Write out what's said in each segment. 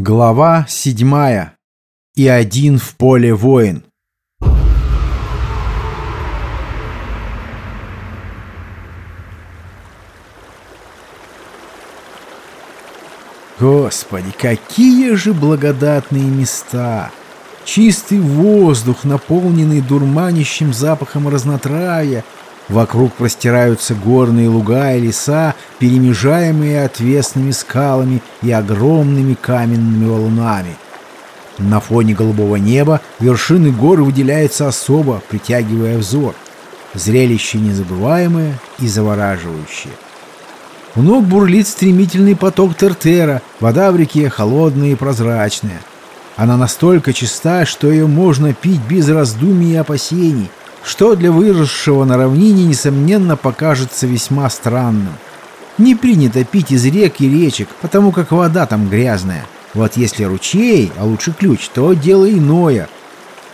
Глава седьмая. И один в поле воин. Господи, какие же благодатные места! Чистый воздух, наполненный дурманящим запахом разнотравья, Вокруг простираются горные луга и леса, перемежаемые отвесными скалами и огромными каменными валунами. На фоне голубого неба вершины гор выделяются особо, притягивая взор. Зрелище незабываемое и завораживающее. У ног бурлит стремительный поток Тертера, вода в реке холодная и прозрачная. Она настолько чиста, что ее можно пить без раздумий и опасений, что для выросшего на равнине, несомненно, покажется весьма странным. Не принято пить из рек и речек, потому как вода там грязная. Вот если ручей, а лучше ключ, то дело иное.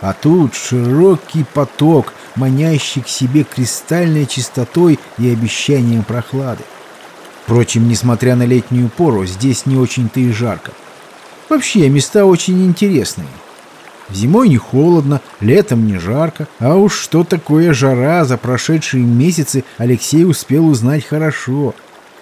А тут широкий поток, манящий к себе кристальной чистотой и обещанием прохлады. Впрочем, несмотря на летнюю пору, здесь не очень-то и жарко. Вообще, места очень интересные. Зимой не холодно, летом не жарко, а уж что такое жара за прошедшие месяцы Алексей успел узнать хорошо.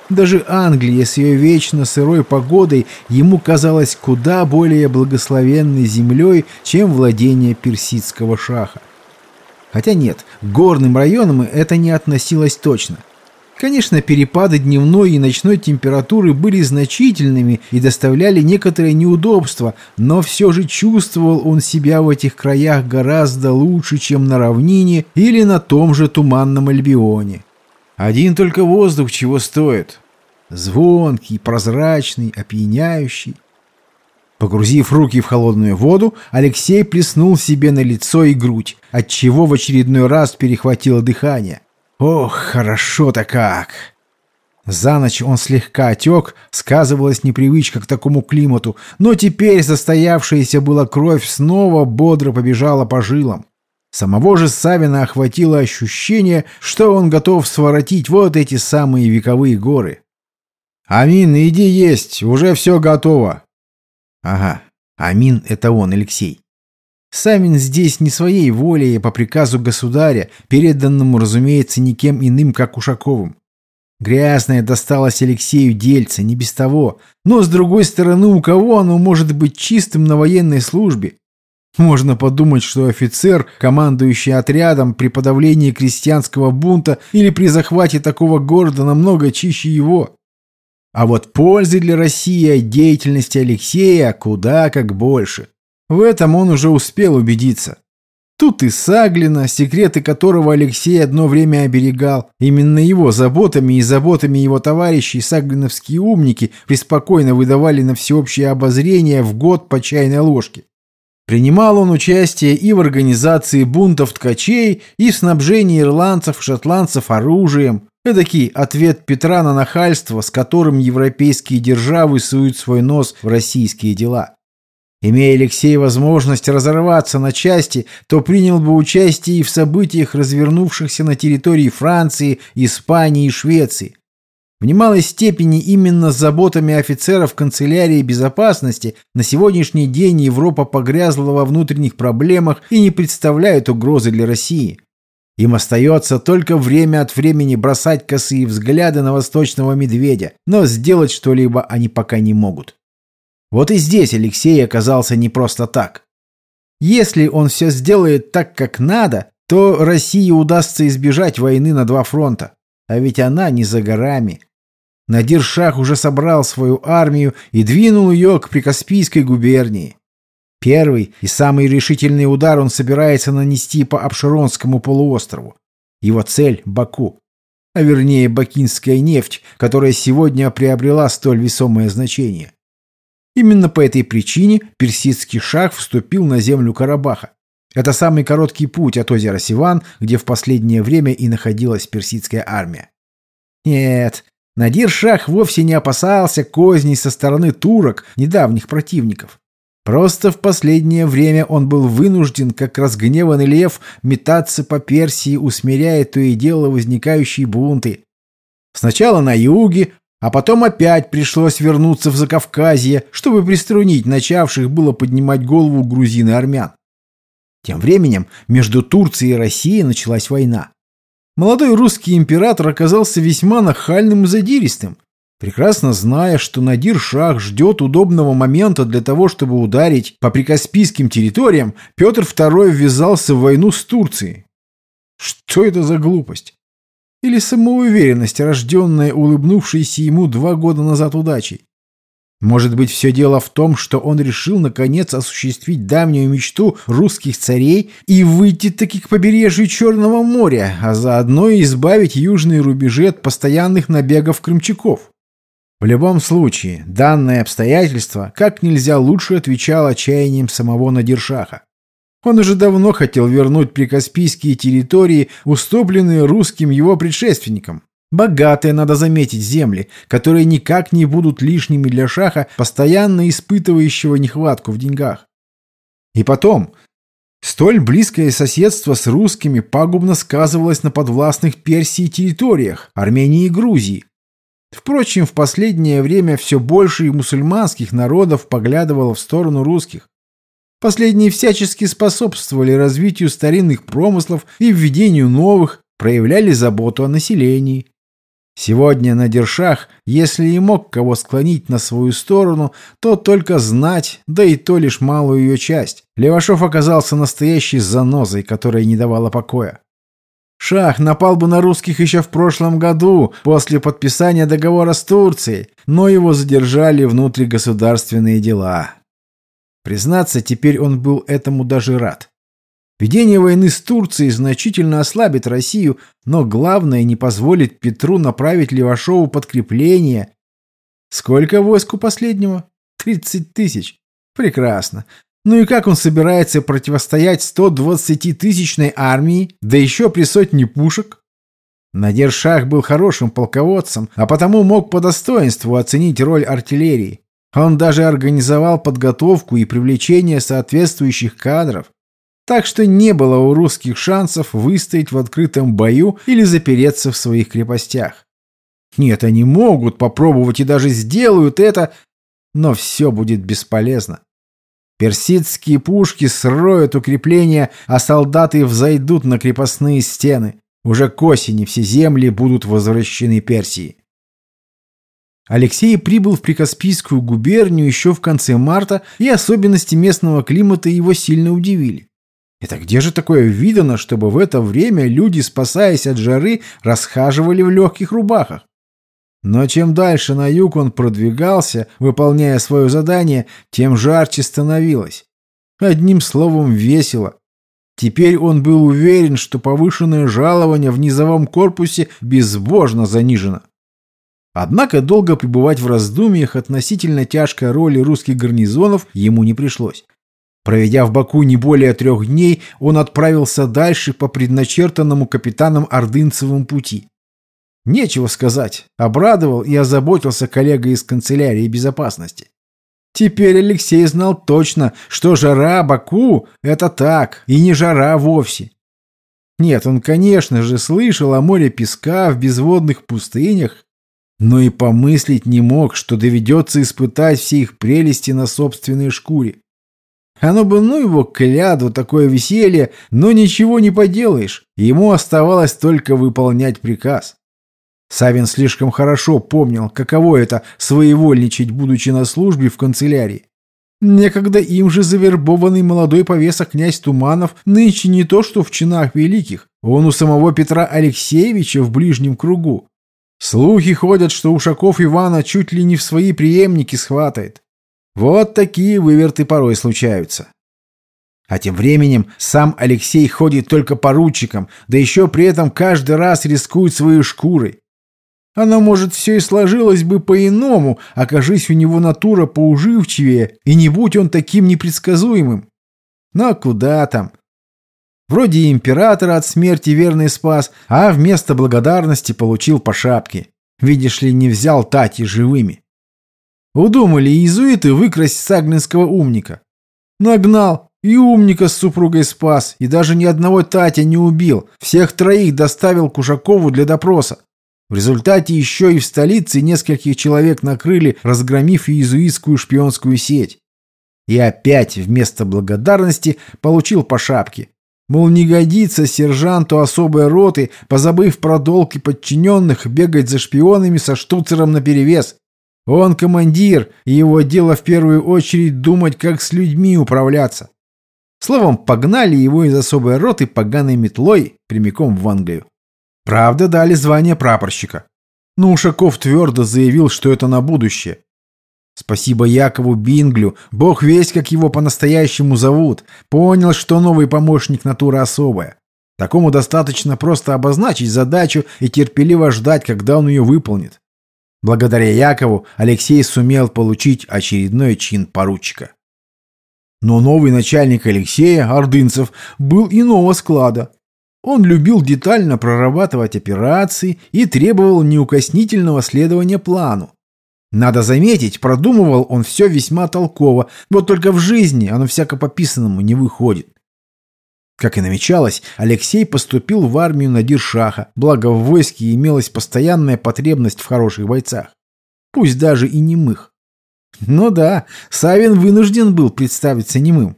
Даже Англия с ее вечно сырой погодой ему казалась куда более благословенной землей, чем владение персидского шаха. Хотя нет, горным районам это не относилось точно – Конечно, перепады дневной и ночной температуры были значительными и доставляли некоторые неудобства, но все же чувствовал он себя в этих краях гораздо лучше, чем на равнине или на том же туманном Альбионе. Один только воздух чего стоит. Звонкий, прозрачный, опьяняющий. Погрузив руки в холодную воду, Алексей плеснул себе на лицо и грудь, отчего в очередной раз перехватило дыхание. Ох, хорошо-то как! За ночь он слегка отек, сказывалась непривычка к такому климату, но теперь состоявшаяся была кровь снова бодро побежала по жилам. Самого же Савина охватило ощущение, что он готов своротить вот эти самые вековые горы. «Амин, иди есть, уже все готово». «Ага, Амин — это он, Алексей. Савин здесь не своей волей, а по приказу государя, переданному, разумеется, никем иным, как Ушаковым. Грязное досталось Алексею дельце, не без того. Но, с другой стороны, у кого оно может быть чистым на военной службе? Можно подумать, что офицер, командующий отрядом при подавлении крестьянского бунта или при захвате такого города, намного чище его. А вот пользы для России от деятельности Алексея куда как больше. В этом он уже успел убедиться. Тут и Саглина, секреты которого Алексей одно время оберегал. Именно его заботами и заботами его товарищей саглиновские умники преспокойно выдавали на всеобщее обозрение в год по чайной ложке. Принимал он участие и в организации бунтов ткачей, и в снабжении ирландцев шотландцев оружием. Эдакий ответ Петра на нахальство, с которым европейские державы суют свой нос в российские дела. Имея Алексей возможность разорваться на части, то принял бы участие и в событиях, развернувшихся на территории Франции, Испании и Швеции. В немалой степени именно с заботами офицеров канцелярии безопасности на сегодняшний день Европа погрязла во внутренних проблемах и не представляет угрозы для России. Им остается только время от времени бросать косые взгляды на восточного медведя, но сделать что-либо они пока не могут. Вот и здесь Алексей оказался не просто так. Если он все сделает так, как надо, то России удастся избежать войны на два фронта. А ведь она не за горами. Надир Шах уже собрал свою армию и двинул ее к Прикаспийской губернии. Первый и самый решительный удар он собирается нанести по Абширонскому полуострову. Его цель – Баку. А вернее, бакинская нефть, которая сегодня приобрела столь весомое значение. Именно по этой причине персидский шах вступил на землю Карабаха. Это самый короткий путь от озера Сиван, где в последнее время и находилась персидская армия. Нет, Надир Шах вовсе не опасался козней со стороны турок, недавних противников. Просто в последнее время он был вынужден, как разгневанный лев, метаться по Персии, усмиряя то и дело возникающие бунты. Сначала на юге, А потом опять пришлось вернуться в Закавказье, чтобы приструнить начавших было поднимать голову грузин и армян. Тем временем между Турцией и Россией началась война. Молодой русский император оказался весьма нахальным и задиристым, прекрасно зная, что Надир Шах ждет удобного момента для того, чтобы ударить по прикаспийским территориям, Петр II ввязался в войну с Турцией. Что это за глупость? Или самоуверенность, рожденная улыбнувшейся ему два года назад удачей? Может быть, все дело в том, что он решил наконец осуществить давнюю мечту русских царей и выйти таки к побережью Черного моря, а заодно и избавить южные рубежи от постоянных набегов крымчаков. В любом случае, данное обстоятельство как нельзя лучше отвечало чаяниям самого Надиршаха. Он уже давно хотел вернуть прикаспийские территории, уступленные русским его предшественникам. Богатые, надо заметить, земли, которые никак не будут лишними для шаха, постоянно испытывающего нехватку в деньгах. И потом, столь близкое соседство с русскими пагубно сказывалось на подвластных Персии территориях, Армении и Грузии. Впрочем, в последнее время все больше и мусульманских народов поглядывало в сторону русских. Последние всячески способствовали развитию старинных промыслов и введению новых, проявляли заботу о населении. Сегодня на Дершах, если и мог кого склонить на свою сторону, то только знать, да и то лишь малую ее часть. Левашов оказался настоящей занозой, которая не давала покоя. Шах напал бы на русских еще в прошлом году, после подписания договора с Турцией, но его задержали внутригосударственные дела. Признаться, теперь он был этому даже рад. Ведение войны с Турцией значительно ослабит Россию, но главное не позволит Петру направить Левашову подкрепление. Сколько войск у последнего? Тридцать тысяч. Прекрасно. Ну и как он собирается противостоять 120-тысячной армии, да еще при сотне пушек? Надершах был хорошим полководцем, а потому мог по достоинству оценить роль артиллерии. Он даже организовал подготовку и привлечение соответствующих кадров. Так что не было у русских шансов выстоять в открытом бою или запереться в своих крепостях. Нет, они могут попробовать и даже сделают это, но все будет бесполезно. Персидские пушки сроют укрепления, а солдаты взойдут на крепостные стены. Уже к осени все земли будут возвращены Персии. Алексей прибыл в Прикаспийскую губернию еще в конце марта, и особенности местного климата его сильно удивили. Это где же такое видано, чтобы в это время люди, спасаясь от жары, расхаживали в легких рубахах? Но чем дальше на юг он продвигался, выполняя свое задание, тем жарче становилось. Одним словом, весело. Теперь он был уверен, что повышенное жалование в низовом корпусе безбожно занижено. Однако долго пребывать в раздумьях относительно тяжкой роли русских гарнизонов ему не пришлось. Проведя в Баку не более трех дней, он отправился дальше по предначертанному капитаном Ордынцевым пути. Нечего сказать, обрадовал и озаботился коллега из канцелярии безопасности. Теперь Алексей знал точно, что жара Баку – это так, и не жара вовсе. Нет, он, конечно же, слышал о море песка в безводных пустынях, но и помыслить не мог, что доведется испытать все их прелести на собственной шкуре. Оно бы ну его кляду, такое веселье, но ничего не поделаешь, ему оставалось только выполнять приказ. Савин слишком хорошо помнил, каково это своевольничать, будучи на службе в канцелярии. Некогда им же завербованный молодой повеса князь Туманов нынче не то что в чинах великих, он у самого Петра Алексеевича в ближнем кругу. Слухи ходят, что Ушаков Ивана чуть ли не в свои преемники схватает. Вот такие выверты порой случаются. А тем временем сам Алексей ходит только поручиком, да еще при этом каждый раз рискует своей шкурой. Оно, может, все и сложилось бы по-иному, окажись у него натура поуживчивее, и не будь он таким непредсказуемым. Но куда там? Вроде и императора от смерти верный спас, а вместо благодарности получил по шапке. Видишь ли, не взял Тати живыми. Удумали иезуиты выкрасть саглинского умника. Нагнал, и умника с супругой спас, и даже ни одного Татя не убил. Всех троих доставил Кушакову для допроса. В результате еще и в столице нескольких человек накрыли, разгромив иезуитскую шпионскую сеть. И опять вместо благодарности получил по шапке. Мол, не годится сержанту особой роты, позабыв про долг и подчиненных, бегать за шпионами со штуцером наперевес. Он командир, и его дело в первую очередь думать, как с людьми управляться. Словом, погнали его из особой роты поганой метлой прямиком в Англию. Правда, дали звание прапорщика. Но Ушаков твердо заявил, что это на будущее. Спасибо Якову Бинглю, бог весь, как его по-настоящему зовут, понял, что новый помощник натура особая. Такому достаточно просто обозначить задачу и терпеливо ждать, когда он ее выполнит. Благодаря Якову Алексей сумел получить очередной чин поручика. Но новый начальник Алексея, Ордынцев, был иного склада. Он любил детально прорабатывать операции и требовал неукоснительного следования плану. Надо заметить, продумывал он все весьма толково, вот только в жизни оно всяко пописанному не выходит. Как и намечалось, Алексей поступил в армию Надир-Шаха, благо в войске имелась постоянная потребность в хороших бойцах. Пусть даже и немых. Ну да, Савин вынужден был представиться немым.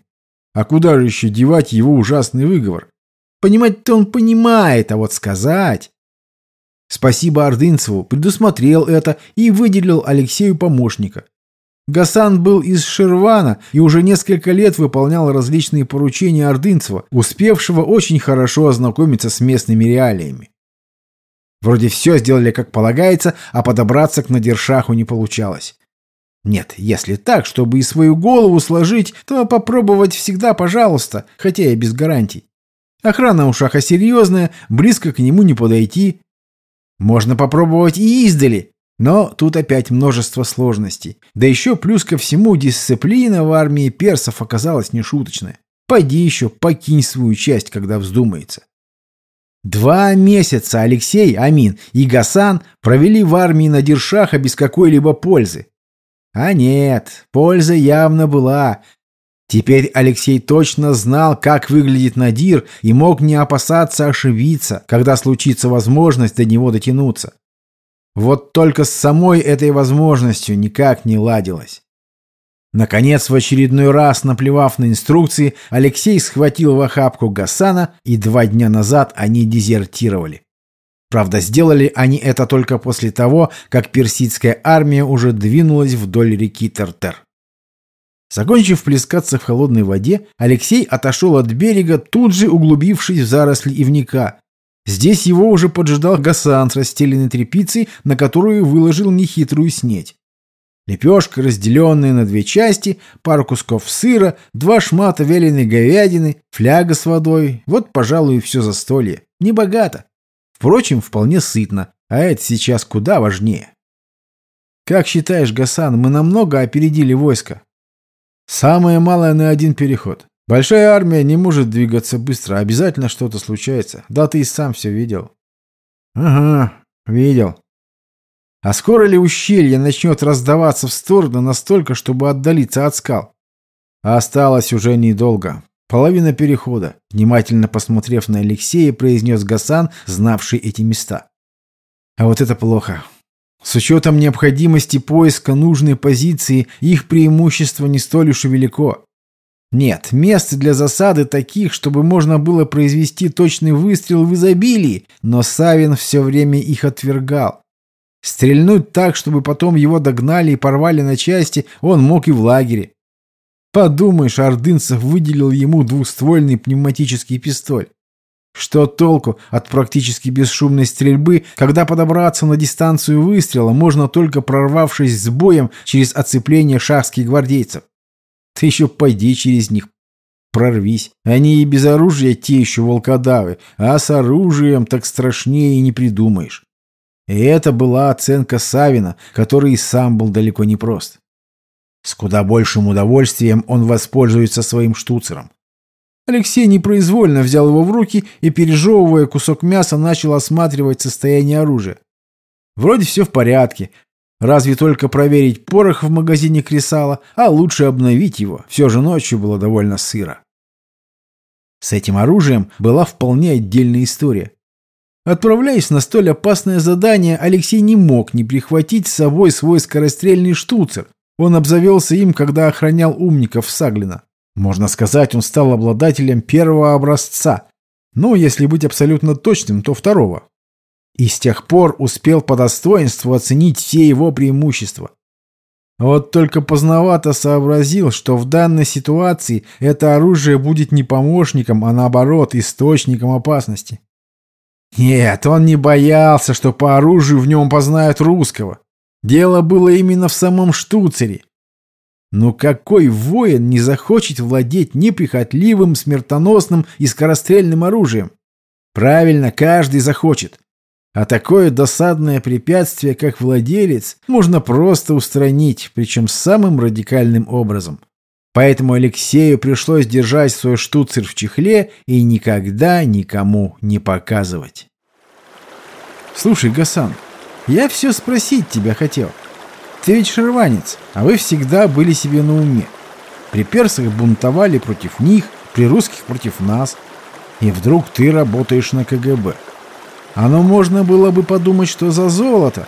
А куда же еще девать его ужасный выговор? Понимать-то он понимает, а вот сказать... Спасибо Ордынцеву, предусмотрел это и выделил Алексею помощника. Гасан был из Шервана и уже несколько лет выполнял различные поручения Ордынцева, успевшего очень хорошо ознакомиться с местными реалиями. Вроде все сделали как полагается, а подобраться к Надершаху не получалось. Нет, если так, чтобы и свою голову сложить, то попробовать всегда пожалуйста, хотя и без гарантий. Охрана у Шаха серьезная, близко к нему не подойти, можно попробовать и издали, но тут опять множество сложностей. Да еще плюс ко всему дисциплина в армии персов оказалась нешуточная. Пойди еще, покинь свою часть, когда вздумается. Два месяца Алексей, Амин и Гасан провели в армии на Дершаха без какой-либо пользы. А нет, польза явно была, Теперь Алексей точно знал, как выглядит Надир, и мог не опасаться ошибиться, когда случится возможность до него дотянуться. Вот только с самой этой возможностью никак не ладилось. Наконец, в очередной раз, наплевав на инструкции, Алексей схватил в охапку Гасана, и два дня назад они дезертировали. Правда, сделали они это только после того, как персидская армия уже двинулась вдоль реки Тертер. Закончив плескаться в холодной воде, Алексей отошел от берега, тут же углубившись в заросли ивника. Здесь его уже поджидал Гасан с расстеленной тряпицей, на которую выложил нехитрую снеть. Лепешка, разделенная на две части, пару кусков сыра, два шмата вяленой говядины, фляга с водой. Вот, пожалуй, и все застолье. Небогато. Впрочем, вполне сытно, а это сейчас куда важнее. «Как считаешь, Гасан, мы намного опередили войско?» Самое малое на один переход. Большая армия не может двигаться быстро, обязательно что-то случается. Да ты и сам все видел. Ага, видел. А скоро ли ущелье начнет раздаваться в стороны настолько, чтобы отдалиться от скал? Осталось уже недолго. Половина перехода. Внимательно посмотрев на Алексея, произнес Гасан, знавший эти места. А вот это плохо. С учетом необходимости поиска нужной позиции, их преимущество не столь уж и велико. Нет, мест для засады таких, чтобы можно было произвести точный выстрел в изобилии, но Савин все время их отвергал. Стрельнуть так, чтобы потом его догнали и порвали на части, он мог и в лагере. Подумаешь, Ордынцев выделил ему двуствольный пневматический пистоль. Что толку от практически бесшумной стрельбы, когда подобраться на дистанцию выстрела можно только прорвавшись с боем через оцепление шахских гвардейцев? Ты еще пойди через них, прорвись. Они и без оружия те еще волкодавы, а с оружием так страшнее и не придумаешь. И это была оценка Савина, который и сам был далеко не прост. С куда большим удовольствием он воспользуется своим штуцером. Алексей непроизвольно взял его в руки и, пережевывая кусок мяса, начал осматривать состояние оружия. Вроде все в порядке. Разве только проверить порох в магазине Кресала, а лучше обновить его. Все же ночью было довольно сыро. С этим оружием была вполне отдельная история. Отправляясь на столь опасное задание, Алексей не мог не прихватить с собой свой скорострельный штуцер. Он обзавелся им, когда охранял умников Саглина. Можно сказать, он стал обладателем первого образца. Но, если быть абсолютно точным, то второго. И с тех пор успел по достоинству оценить все его преимущества. Вот только поздновато сообразил, что в данной ситуации это оружие будет не помощником, а наоборот, источником опасности. Нет, он не боялся, что по оружию в нем познают русского. Дело было именно в самом штуцере. Но какой воин не захочет владеть неприхотливым, смертоносным и скорострельным оружием? Правильно, каждый захочет. А такое досадное препятствие, как владелец, можно просто устранить, причем самым радикальным образом. Поэтому Алексею пришлось держать свой штуцер в чехле и никогда никому не показывать. «Слушай, Гасан, я все спросить тебя хотел. Ты ведь шерванец, а вы всегда были себе на уме. При персах бунтовали против них, при русских против нас. И вдруг ты работаешь на КГБ. Оно можно было бы подумать, что за золото.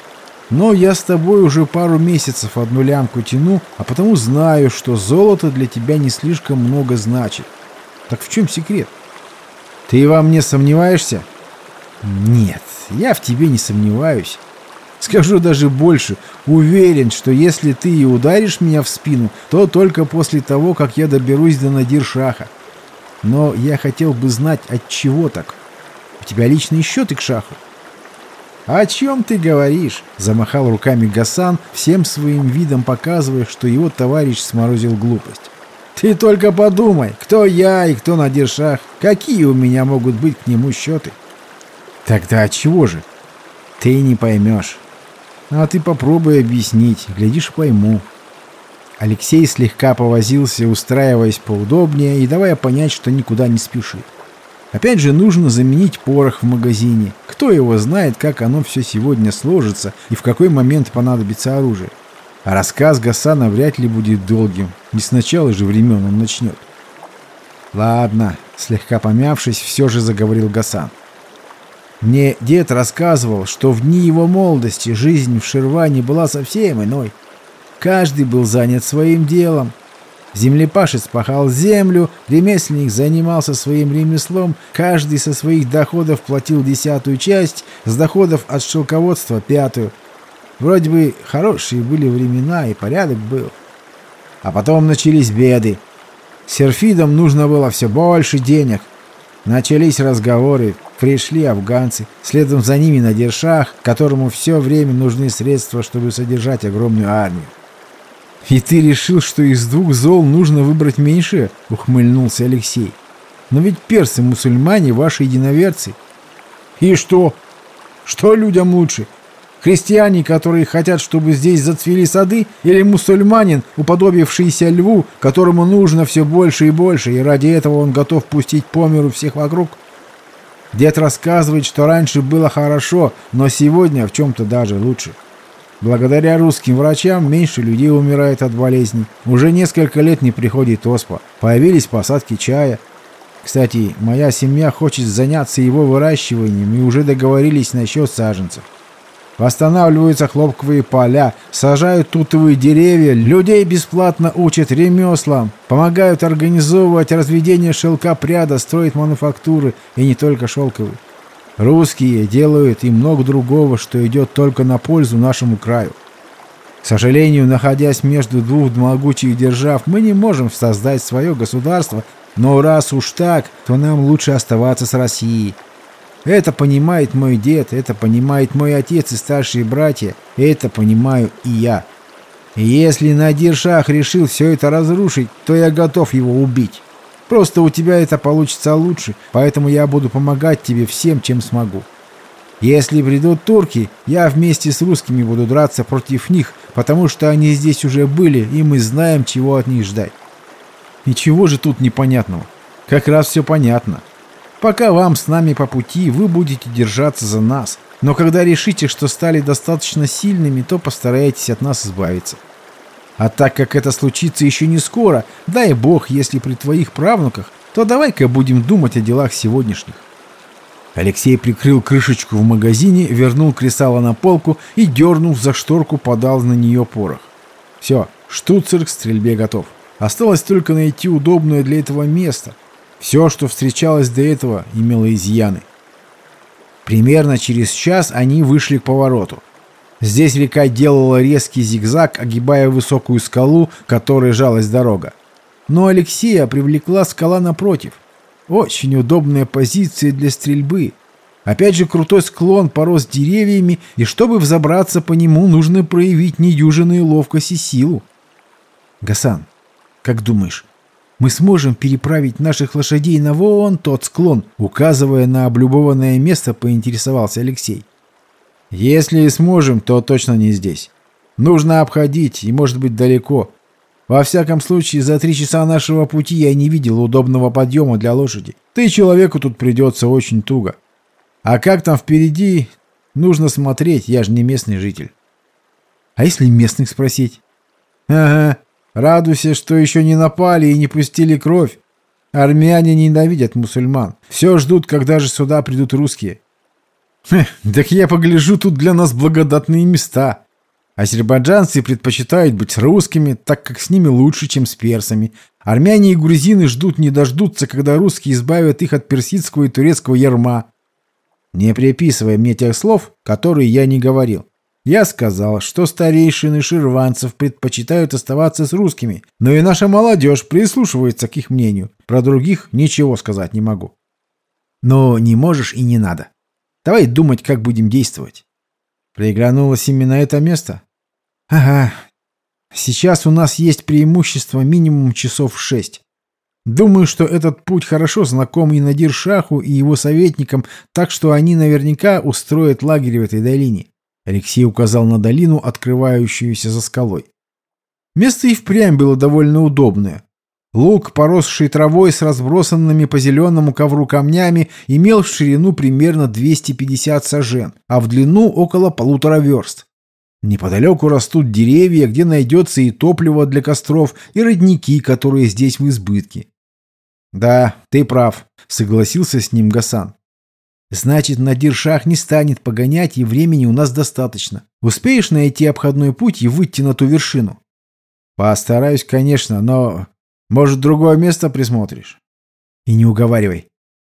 Но я с тобой уже пару месяцев одну лямку тяну, а потому знаю, что золото для тебя не слишком много значит. Так в чем секрет? Ты во мне сомневаешься? Нет, я в тебе не сомневаюсь. Скажу даже больше, уверен, что если ты и ударишь меня в спину, то только после того, как я доберусь до Надир Шаха. Но я хотел бы знать, от чего так тебя личные счеты к шаху. «О чем ты говоришь?» — замахал руками Гасан, всем своим видом показывая, что его товарищ сморозил глупость. «Ты только подумай, кто я и кто Надир Шах, какие у меня могут быть к нему счеты?» «Тогда от чего же?» «Ты не поймешь». «А ты попробуй объяснить, глядишь, пойму». Алексей слегка повозился, устраиваясь поудобнее и давая понять, что никуда не спешит. Опять же, нужно заменить порох в магазине. Кто его знает, как оно все сегодня сложится и в какой момент понадобится оружие. А рассказ Гасана вряд ли будет долгим. Не с начала же времен он начнет. «Ладно», — слегка помявшись, все же заговорил Гасан. «Мне дед рассказывал, что в дни его молодости жизнь в Ширване была совсем иной. Каждый был занят своим делом, Землепашец пахал землю, ремесленник занимался своим ремеслом, каждый со своих доходов платил десятую часть, с доходов от шелководства пятую. Вроде бы хорошие были времена и порядок был. А потом начались беды. Серфидам нужно было все больше денег. Начались разговоры, пришли афганцы, следом за ними на Дершах, которому все время нужны средства, чтобы содержать огромную армию. «И ты решил, что из двух зол нужно выбрать меньшее?» — ухмыльнулся Алексей. «Но ведь персы-мусульмане ваши единоверцы». «И что? Что людям лучше? Христиане, которые хотят, чтобы здесь зацвели сады, или мусульманин, уподобившийся льву, которому нужно все больше и больше, и ради этого он готов пустить по миру всех вокруг?» Дед рассказывает, что раньше было хорошо, но сегодня в чем-то даже лучше. Благодаря русским врачам меньше людей умирает от болезней. Уже несколько лет не приходит оспа. Появились посадки чая. Кстати, моя семья хочет заняться его выращиванием и уже договорились насчет саженцев. Восстанавливаются хлопковые поля, сажают тутовые деревья, людей бесплатно учат ремеслам, помогают организовывать разведение шелка пряда, строят мануфактуры и не только шелковые. Русские делают и много другого, что идет только на пользу нашему краю. К сожалению, находясь между двух могучих держав, мы не можем создать свое государство, но раз уж так, то нам лучше оставаться с Россией. Это понимает мой дед, это понимает мой отец и старшие братья, это понимаю и я. И если Надир Шах решил все это разрушить, то я готов его убить. Просто у тебя это получится лучше, поэтому я буду помогать тебе всем, чем смогу. Если придут турки, я вместе с русскими буду драться против них, потому что они здесь уже были, и мы знаем, чего от них ждать. И чего же тут непонятного? Как раз все понятно. Пока вам с нами по пути, вы будете держаться за нас. Но когда решите, что стали достаточно сильными, то постарайтесь от нас избавиться. А так как это случится еще не скоро, дай бог, если при твоих правнуках, то давай-ка будем думать о делах сегодняшних. Алексей прикрыл крышечку в магазине, вернул кресало на полку и, дернув за шторку, подал на нее порох. Все, штуцер к стрельбе готов. Осталось только найти удобное для этого место. Все, что встречалось до этого, имело изъяны. Примерно через час они вышли к повороту. Здесь река делала резкий зигзаг, огибая высокую скалу, которой жалась дорога. Но Алексея привлекла скала напротив. Очень удобная позиция для стрельбы. Опять же крутой склон порос деревьями, и чтобы взобраться по нему, нужно проявить недюжинную ловкость и силу. Гасан, как думаешь, мы сможем переправить наших лошадей на вон тот склон, указывая на облюбованное место, поинтересовался Алексей. Если и сможем, то точно не здесь. Нужно обходить, и может быть далеко. Во всяком случае, за три часа нашего пути я не видел удобного подъема для лошади. И человеку тут придется очень туго. А как там впереди, нужно смотреть, я же не местный житель. А если местных спросить? Ага, радуйся, что еще не напали и не пустили кровь. Армяне ненавидят мусульман. Все ждут, когда же сюда придут русские. Хм, так я погляжу, тут для нас благодатные места. Азербайджанцы предпочитают быть русскими, так как с ними лучше, чем с персами. Армяне и грузины ждут не дождутся, когда русские избавят их от персидского и турецкого ярма. Не приписывай мне тех слов, которые я не говорил. Я сказал, что старейшины ширванцев предпочитают оставаться с русскими, но и наша молодежь прислушивается к их мнению. Про других ничего сказать не могу. Но не можешь и не надо. Давай думать, как будем действовать. Приглянулось именно это место? Ага. Сейчас у нас есть преимущество минимум часов шесть. Думаю, что этот путь хорошо знаком и Надир Шаху, и его советникам, так что они наверняка устроят лагерь в этой долине. Алексей указал на долину, открывающуюся за скалой. Место и впрямь было довольно удобное. Луг, поросший травой с разбросанными по зеленому ковру камнями, имел в ширину примерно 250 сажен, а в длину около полутора верст. Неподалеку растут деревья, где найдется и топливо для костров, и родники, которые здесь в избытке. «Да, ты прав», — согласился с ним Гасан. «Значит, Надир Шах не станет погонять, и времени у нас достаточно. Успеешь найти обходной путь и выйти на ту вершину?» «Постараюсь, конечно, но может, другое место присмотришь? И не уговаривай.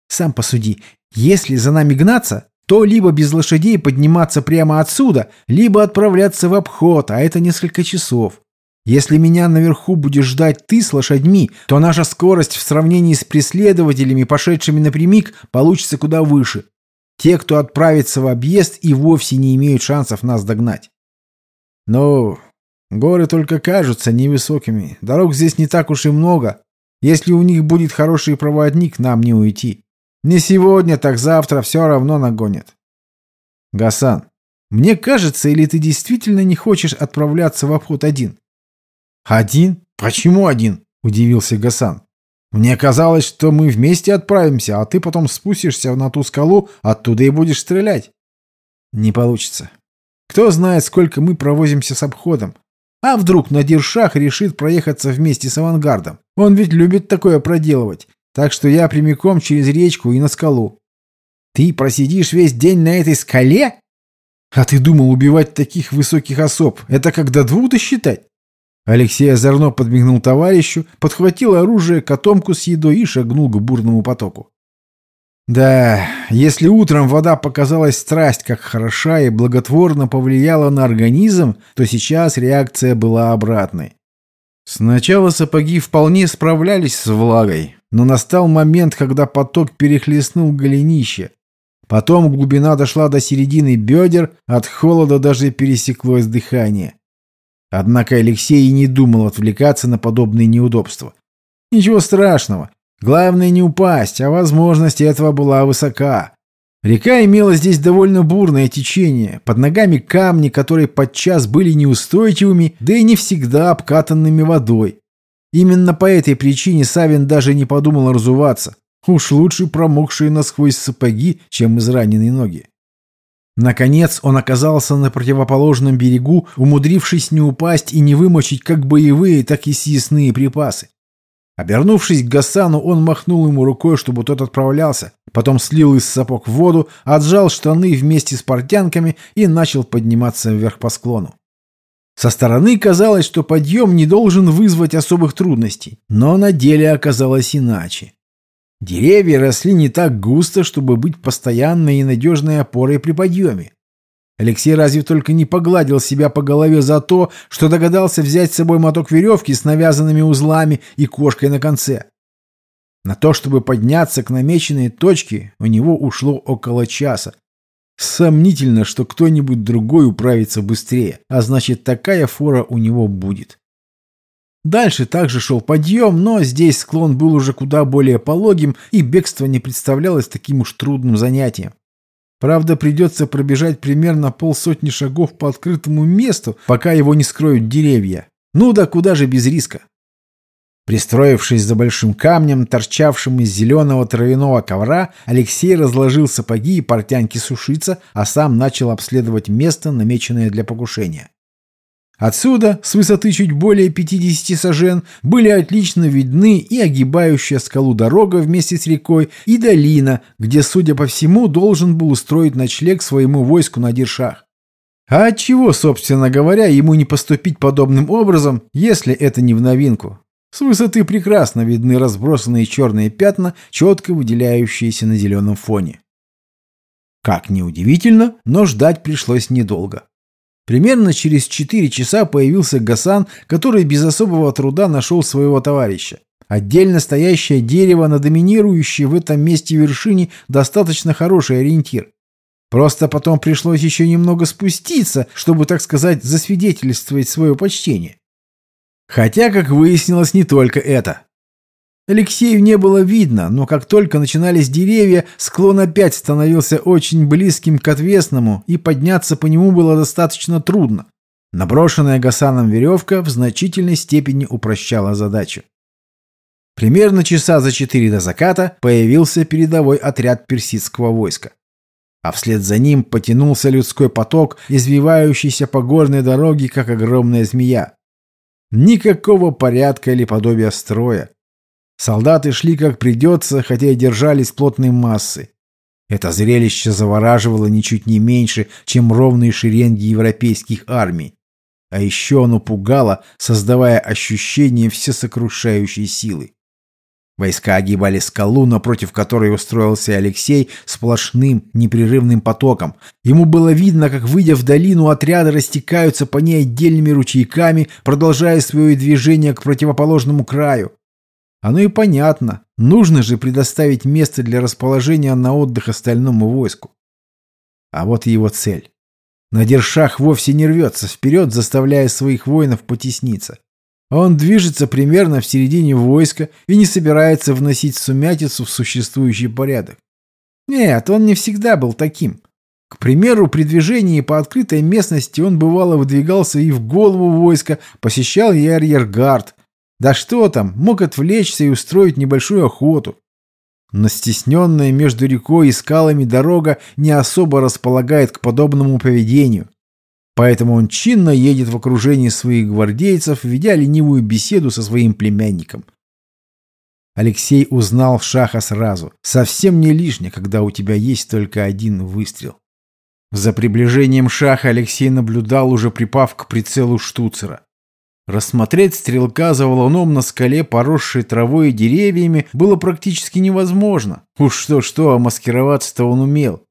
Сам посуди. Если за нами гнаться, то либо без лошадей подниматься прямо отсюда, либо отправляться в обход, а это несколько часов. Если меня наверху будешь ждать ты с лошадьми, то наша скорость в сравнении с преследователями, пошедшими напрямик, получится куда выше. Те, кто отправится в объезд, и вовсе не имеют шансов нас догнать. Но Горы только кажутся невысокими. Дорог здесь не так уж и много. Если у них будет хороший проводник, нам не уйти. Не сегодня, так завтра все равно нагонят. Гасан, мне кажется, или ты действительно не хочешь отправляться в обход один? Один? Почему один? Удивился Гасан. Мне казалось, что мы вместе отправимся, а ты потом спустишься на ту скалу, оттуда и будешь стрелять. Не получится. Кто знает, сколько мы провозимся с обходом. А вдруг Надир Шах решит проехаться вместе с авангардом? Он ведь любит такое проделывать. Так что я прямиком через речку и на скалу. Ты просидишь весь день на этой скале? А ты думал убивать таких высоких особ? Это как до двух досчитать? Алексей озорно подмигнул товарищу, подхватил оружие, котомку с едой и шагнул к бурному потоку. Да, если утром вода показалась страсть как хороша и благотворно повлияла на организм, то сейчас реакция была обратной. Сначала сапоги вполне справлялись с влагой, но настал момент, когда поток перехлестнул голенище. Потом глубина дошла до середины бедер, от холода даже пересеклось дыхание. Однако Алексей и не думал отвлекаться на подобные неудобства. Ничего страшного, Главное не упасть, а возможность этого была высока. Река имела здесь довольно бурное течение, под ногами камни, которые подчас были неустойчивыми, да и не всегда обкатанными водой. Именно по этой причине Савин даже не подумал разуваться. Уж лучше промокшие насквозь сапоги, чем израненные ноги. Наконец он оказался на противоположном берегу, умудрившись не упасть и не вымочить как боевые, так и съестные припасы. Обернувшись к Гасану, он махнул ему рукой, чтобы тот отправлялся, потом слил из сапог воду, отжал штаны вместе с портянками и начал подниматься вверх по склону. Со стороны казалось, что подъем не должен вызвать особых трудностей, но на деле оказалось иначе. Деревья росли не так густо, чтобы быть постоянной и надежной опорой при подъеме. Алексей разве только не погладил себя по голове за то, что догадался взять с собой моток веревки с навязанными узлами и кошкой на конце. На то, чтобы подняться к намеченной точке, у него ушло около часа. Сомнительно, что кто-нибудь другой управится быстрее, а значит такая фора у него будет. Дальше также шел подъем, но здесь склон был уже куда более пологим, и бегство не представлялось таким уж трудным занятием. Правда, придется пробежать примерно полсотни шагов по открытому месту, пока его не скроют деревья. Ну да куда же без риска. Пристроившись за большим камнем, торчавшим из зеленого травяного ковра, Алексей разложил сапоги и портянки сушиться, а сам начал обследовать место, намеченное для покушения. Отсюда, с высоты чуть более 50 сажен, были отлично видны и огибающая скалу дорога вместе с рекой, и долина, где, судя по всему, должен был устроить ночлег своему войску на Диршах. А отчего, собственно говоря, ему не поступить подобным образом, если это не в новинку? С высоты прекрасно видны разбросанные черные пятна, четко выделяющиеся на зеленом фоне. Как ни удивительно, но ждать пришлось недолго. Примерно через четыре часа появился Гасан, который без особого труда нашел своего товарища. Отдельно стоящее дерево на доминирующей в этом месте вершине достаточно хороший ориентир. Просто потом пришлось еще немного спуститься, чтобы, так сказать, засвидетельствовать свое почтение. Хотя, как выяснилось, не только это. Алексею не было видно, но как только начинались деревья, склон опять становился очень близким к отвесному, и подняться по нему было достаточно трудно. Наброшенная Гасаном веревка в значительной степени упрощала задачу. Примерно часа за четыре до заката появился передовой отряд персидского войска. А вслед за ним потянулся людской поток, извивающийся по горной дороге, как огромная змея. Никакого порядка или подобия строя. Солдаты шли как придется, хотя и держались плотной массой. Это зрелище завораживало ничуть не меньше, чем ровные шеренги европейских армий. А еще оно пугало, создавая ощущение всесокрушающей силы. Войска огибали скалу, напротив которой устроился Алексей, сплошным, непрерывным потоком. Ему было видно, как, выйдя в долину, отряды растекаются по ней отдельными ручейками, продолжая свое движение к противоположному краю. Оно и понятно. Нужно же предоставить место для расположения на отдых остальному войску. А вот его цель. Надершах вовсе не рвется вперед, заставляя своих воинов потесниться. Он движется примерно в середине войска и не собирается вносить сумятицу в существующий порядок. Нет, он не всегда был таким. К примеру, при движении по открытой местности он бывало выдвигался и в голову войска, посещал и арьергард, да что там, мог отвлечься и устроить небольшую охоту. Но стесненная между рекой и скалами дорога не особо располагает к подобному поведению. Поэтому он чинно едет в окружении своих гвардейцев, ведя ленивую беседу со своим племянником. Алексей узнал Шаха сразу. Совсем не лишне, когда у тебя есть только один выстрел. За приближением Шаха Алексей наблюдал, уже припав к прицелу штуцера. Рассмотреть стрелка за валуном на скале, поросшей травой и деревьями, было практически невозможно. Уж что-что, а маскироваться-то он умел.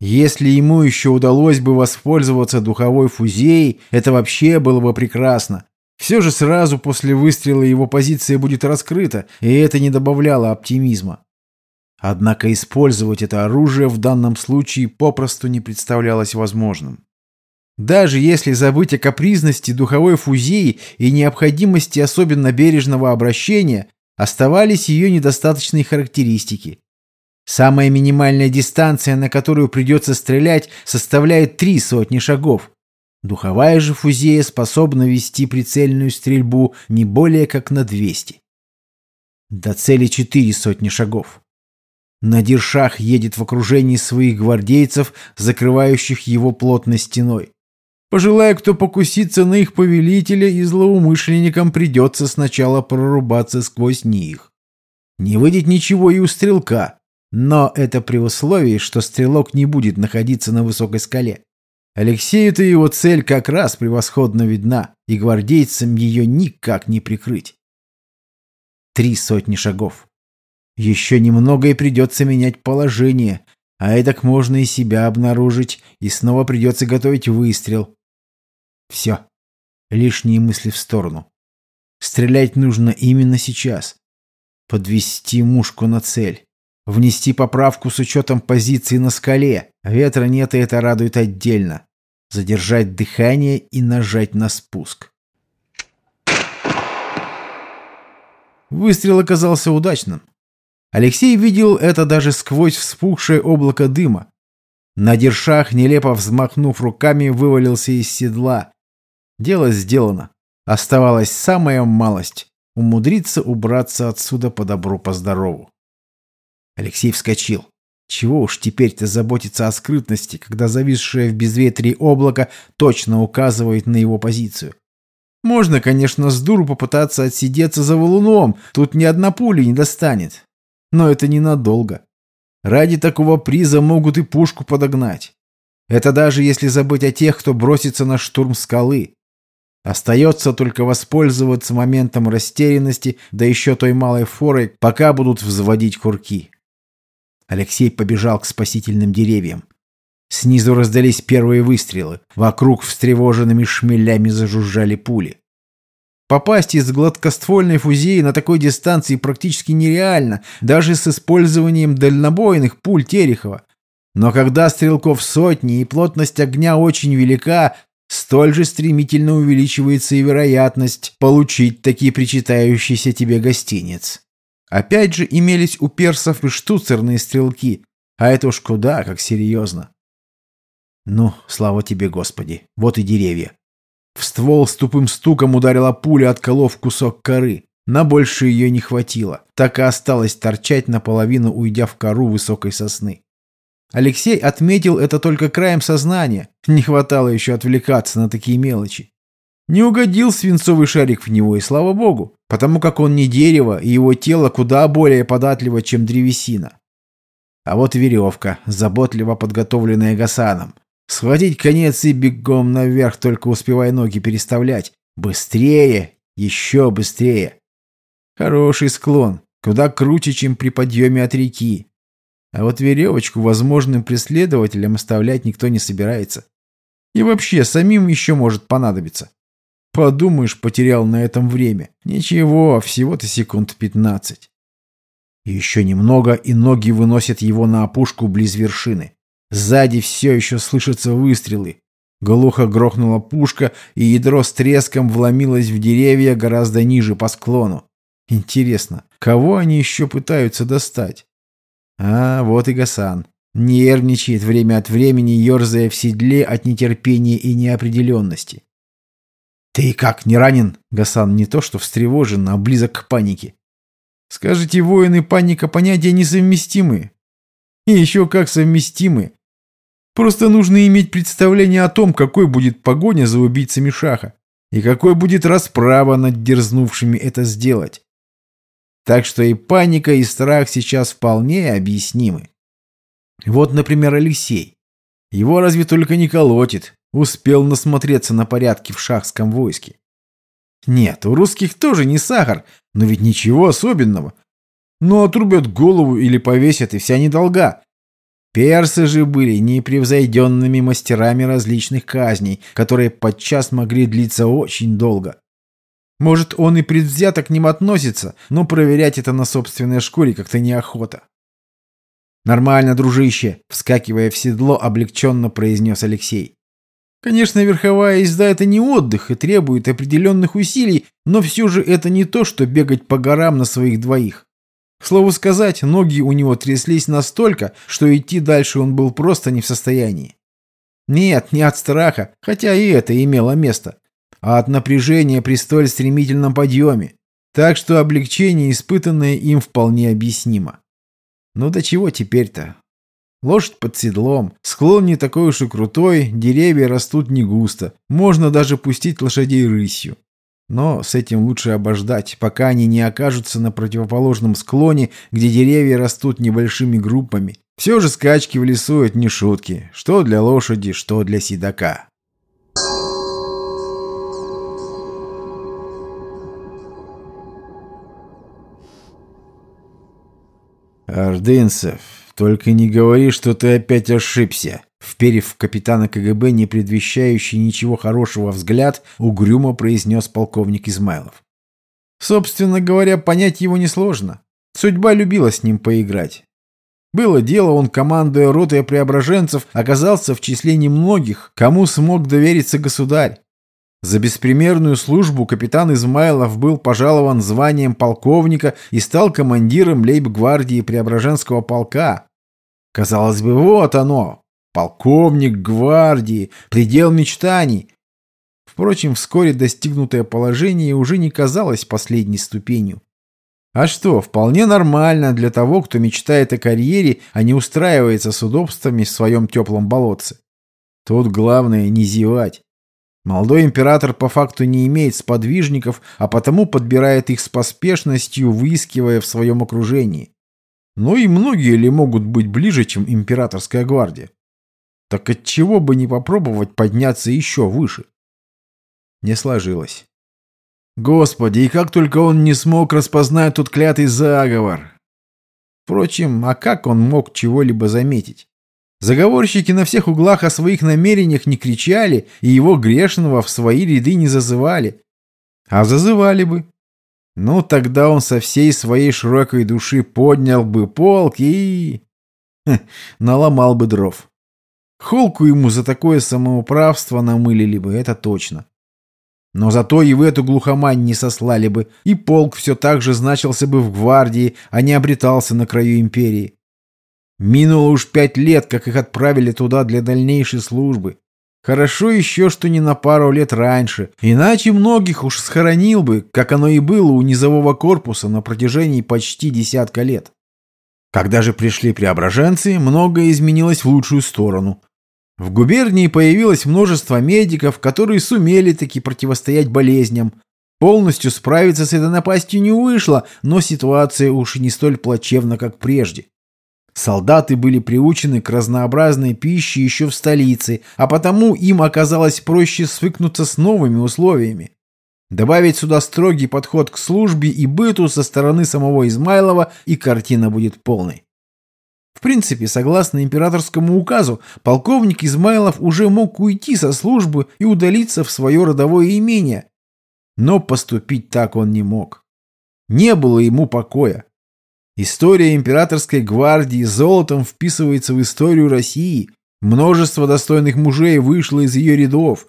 Если ему еще удалось бы воспользоваться духовой фузеей, это вообще было бы прекрасно. Все же сразу после выстрела его позиция будет раскрыта, и это не добавляло оптимизма. Однако использовать это оружие в данном случае попросту не представлялось возможным. Даже если забыть о капризности духовой фузии и необходимости особенно бережного обращения, оставались ее недостаточные характеристики. Самая минимальная дистанция, на которую придется стрелять, составляет три сотни шагов. Духовая же фузея способна вести прицельную стрельбу не более как на 200. До цели четыре сотни шагов. Надир Шах едет в окружении своих гвардейцев, закрывающих его плотной стеной. Пожелая, кто покусится на их повелителя, и злоумышленникам придется сначала прорубаться сквозь них. Не выйдет ничего и у стрелка, но это при условии, что стрелок не будет находиться на высокой скале. Алексею-то его цель как раз превосходно видна, и гвардейцам ее никак не прикрыть. Три сотни шагов. Еще немного и придется менять положение, а эдак можно и себя обнаружить, и снова придется готовить выстрел. Все. Лишние мысли в сторону. Стрелять нужно именно сейчас. Подвести мушку на цель. Внести поправку с учетом позиции на скале. Ветра нет, и это радует отдельно. Задержать дыхание и нажать на спуск. Выстрел оказался удачным. Алексей видел это даже сквозь вспухшее облако дыма. На дершах, нелепо взмахнув руками, вывалился из седла. Дело сделано. Оставалась самая малость — умудриться убраться отсюда по добру, по здорову. Алексей вскочил. Чего уж теперь-то заботиться о скрытности, когда зависшее в безветрии облако точно указывает на его позицию. Можно, конечно, с дуру попытаться отсидеться за валуном, тут ни одна пуля не достанет. Но это ненадолго. Ради такого приза могут и пушку подогнать. Это даже если забыть о тех, кто бросится на штурм скалы. Остается только воспользоваться моментом растерянности, да еще той малой форой, пока будут взводить курки. Алексей побежал к спасительным деревьям. Снизу раздались первые выстрелы. Вокруг встревоженными шмелями зажужжали пули. Попасть из гладкоствольной фузеи на такой дистанции практически нереально, даже с использованием дальнобойных пуль Терехова. Но когда стрелков сотни и плотность огня очень велика, столь же стремительно увеличивается и вероятность получить такие причитающиеся тебе гостиниц. Опять же имелись у персов и штуцерные стрелки, а это уж куда как серьезно. Ну, слава тебе, Господи, вот и деревья. В ствол с тупым стуком ударила пуля, отколов кусок коры. На больше ее не хватило. Так и осталось торчать наполовину, уйдя в кору высокой сосны. Алексей отметил это только краем сознания. Не хватало еще отвлекаться на такие мелочи. Не угодил свинцовый шарик в него, и слава богу, потому как он не дерево, и его тело куда более податливо, чем древесина. А вот веревка, заботливо подготовленная Гасаном. Схватить конец и бегом наверх, только успевая ноги переставлять. Быстрее! Еще быстрее! Хороший склон, куда круче, чем при подъеме от реки. А вот веревочку возможным преследователям оставлять никто не собирается. И вообще, самим еще может понадобиться. Подумаешь, потерял на этом время. Ничего, всего-то секунд пятнадцать. Еще немного, и ноги выносят его на опушку близ вершины. Сзади все еще слышатся выстрелы. Глухо грохнула пушка, и ядро с треском вломилось в деревья гораздо ниже по склону. Интересно, кого они еще пытаются достать? А, вот и Гасан. Нервничает время от времени, ерзая в седле от нетерпения и неопределенности. «Ты как, не ранен?» Гасан не то что встревожен, а близок к панике. «Скажете, воины, паника понятия несовместимы. И еще как совместимы. Просто нужно иметь представление о том, какой будет погоня за убийцами Шаха и какой будет расправа над дерзнувшими это сделать. Так что и паника, и страх сейчас вполне объяснимы. Вот, например, Алексей. Его разве только не колотит. Успел насмотреться на порядки в шахском войске. Нет, у русских тоже не сахар, но ведь ничего особенного. Ну, отрубят голову или повесят, и вся недолга. Персы же были непревзойденными мастерами различных казней, которые подчас могли длиться очень долго. Может, он и предвзято к ним относится, но проверять это на собственной шкуре как-то неохота. «Нормально, дружище», — вскакивая в седло, облегченно произнес Алексей. Конечно, верховая езда – это не отдых и требует определенных усилий, но все же это не то, что бегать по горам на своих двоих. К слову сказать, ноги у него тряслись настолько, что идти дальше он был просто не в состоянии. Нет, не от страха, хотя и это имело место, а от напряжения при столь стремительном подъеме. Так что облегчение, испытанное им, вполне объяснимо. Ну до чего теперь-то? Лошадь под седлом, склон не такой уж и крутой, деревья растут не густо, можно даже пустить лошадей рысью. Но с этим лучше обождать, пока они не окажутся на противоположном склоне, где деревья растут небольшими группами. Все же скачки в лесу — это не шутки, что для лошади, что для седока. Ордынцев, только не говори, что ты опять ошибся. Вперев в капитана КГБ, не предвещающий ничего хорошего взгляд, угрюмо произнес полковник Измайлов. Собственно говоря, понять его несложно. Судьба любила с ним поиграть. Было дело, он, командуя ротой преображенцев, оказался в числе немногих, кому смог довериться государь. За беспримерную службу капитан Измайлов был пожалован званием полковника и стал командиром лейб-гвардии Преображенского полка. Казалось бы, вот оно, полковник гвардии, предел мечтаний. Впрочем, вскоре достигнутое положение уже не казалось последней ступенью. А что, вполне нормально для того, кто мечтает о карьере, а не устраивается с удобствами в своем теплом болотце. Тут главное не зевать. Молодой император по факту не имеет сподвижников, а потому подбирает их с поспешностью, выискивая в своем окружении. Ну и многие ли могут быть ближе, чем императорская гвардия? Так от чего бы не попробовать подняться еще выше? Не сложилось. Господи, и как только он не смог распознать тот клятый заговор. Впрочем, а как он мог чего-либо заметить? Заговорщики на всех углах о своих намерениях не кричали и его грешного в свои ряды не зазывали. А зазывали бы. Ну, тогда он со всей своей широкой души поднял бы полк и... Хм, наломал бы дров. Холку ему за такое самоуправство намылили бы, это точно. Но зато и в эту глухомань не сослали бы, и полк все так же значился бы в гвардии, а не обретался на краю империи. Минуло уж пять лет, как их отправили туда для дальнейшей службы. Хорошо еще, что не на пару лет раньше, иначе многих уж схоронил бы, как оно и было у низового корпуса на протяжении почти десятка лет. Когда же пришли преображенцы, многое изменилось в лучшую сторону. В губернии появилось множество медиков, которые сумели таки противостоять болезням. Полностью справиться с этой напастью не вышло, но ситуация уж не столь плачевна, как прежде. Солдаты были приучены к разнообразной пище еще в столице, а потому им оказалось проще свыкнуться с новыми условиями. Добавить сюда строгий подход к службе и быту со стороны самого Измайлова, и картина будет полной. В принципе, согласно императорскому указу, полковник Измайлов уже мог уйти со службы и удалиться в свое родовое имение. Но поступить так он не мог. Не было ему покоя. История императорской гвардии золотом вписывается в историю России. Множество достойных мужей вышло из ее рядов.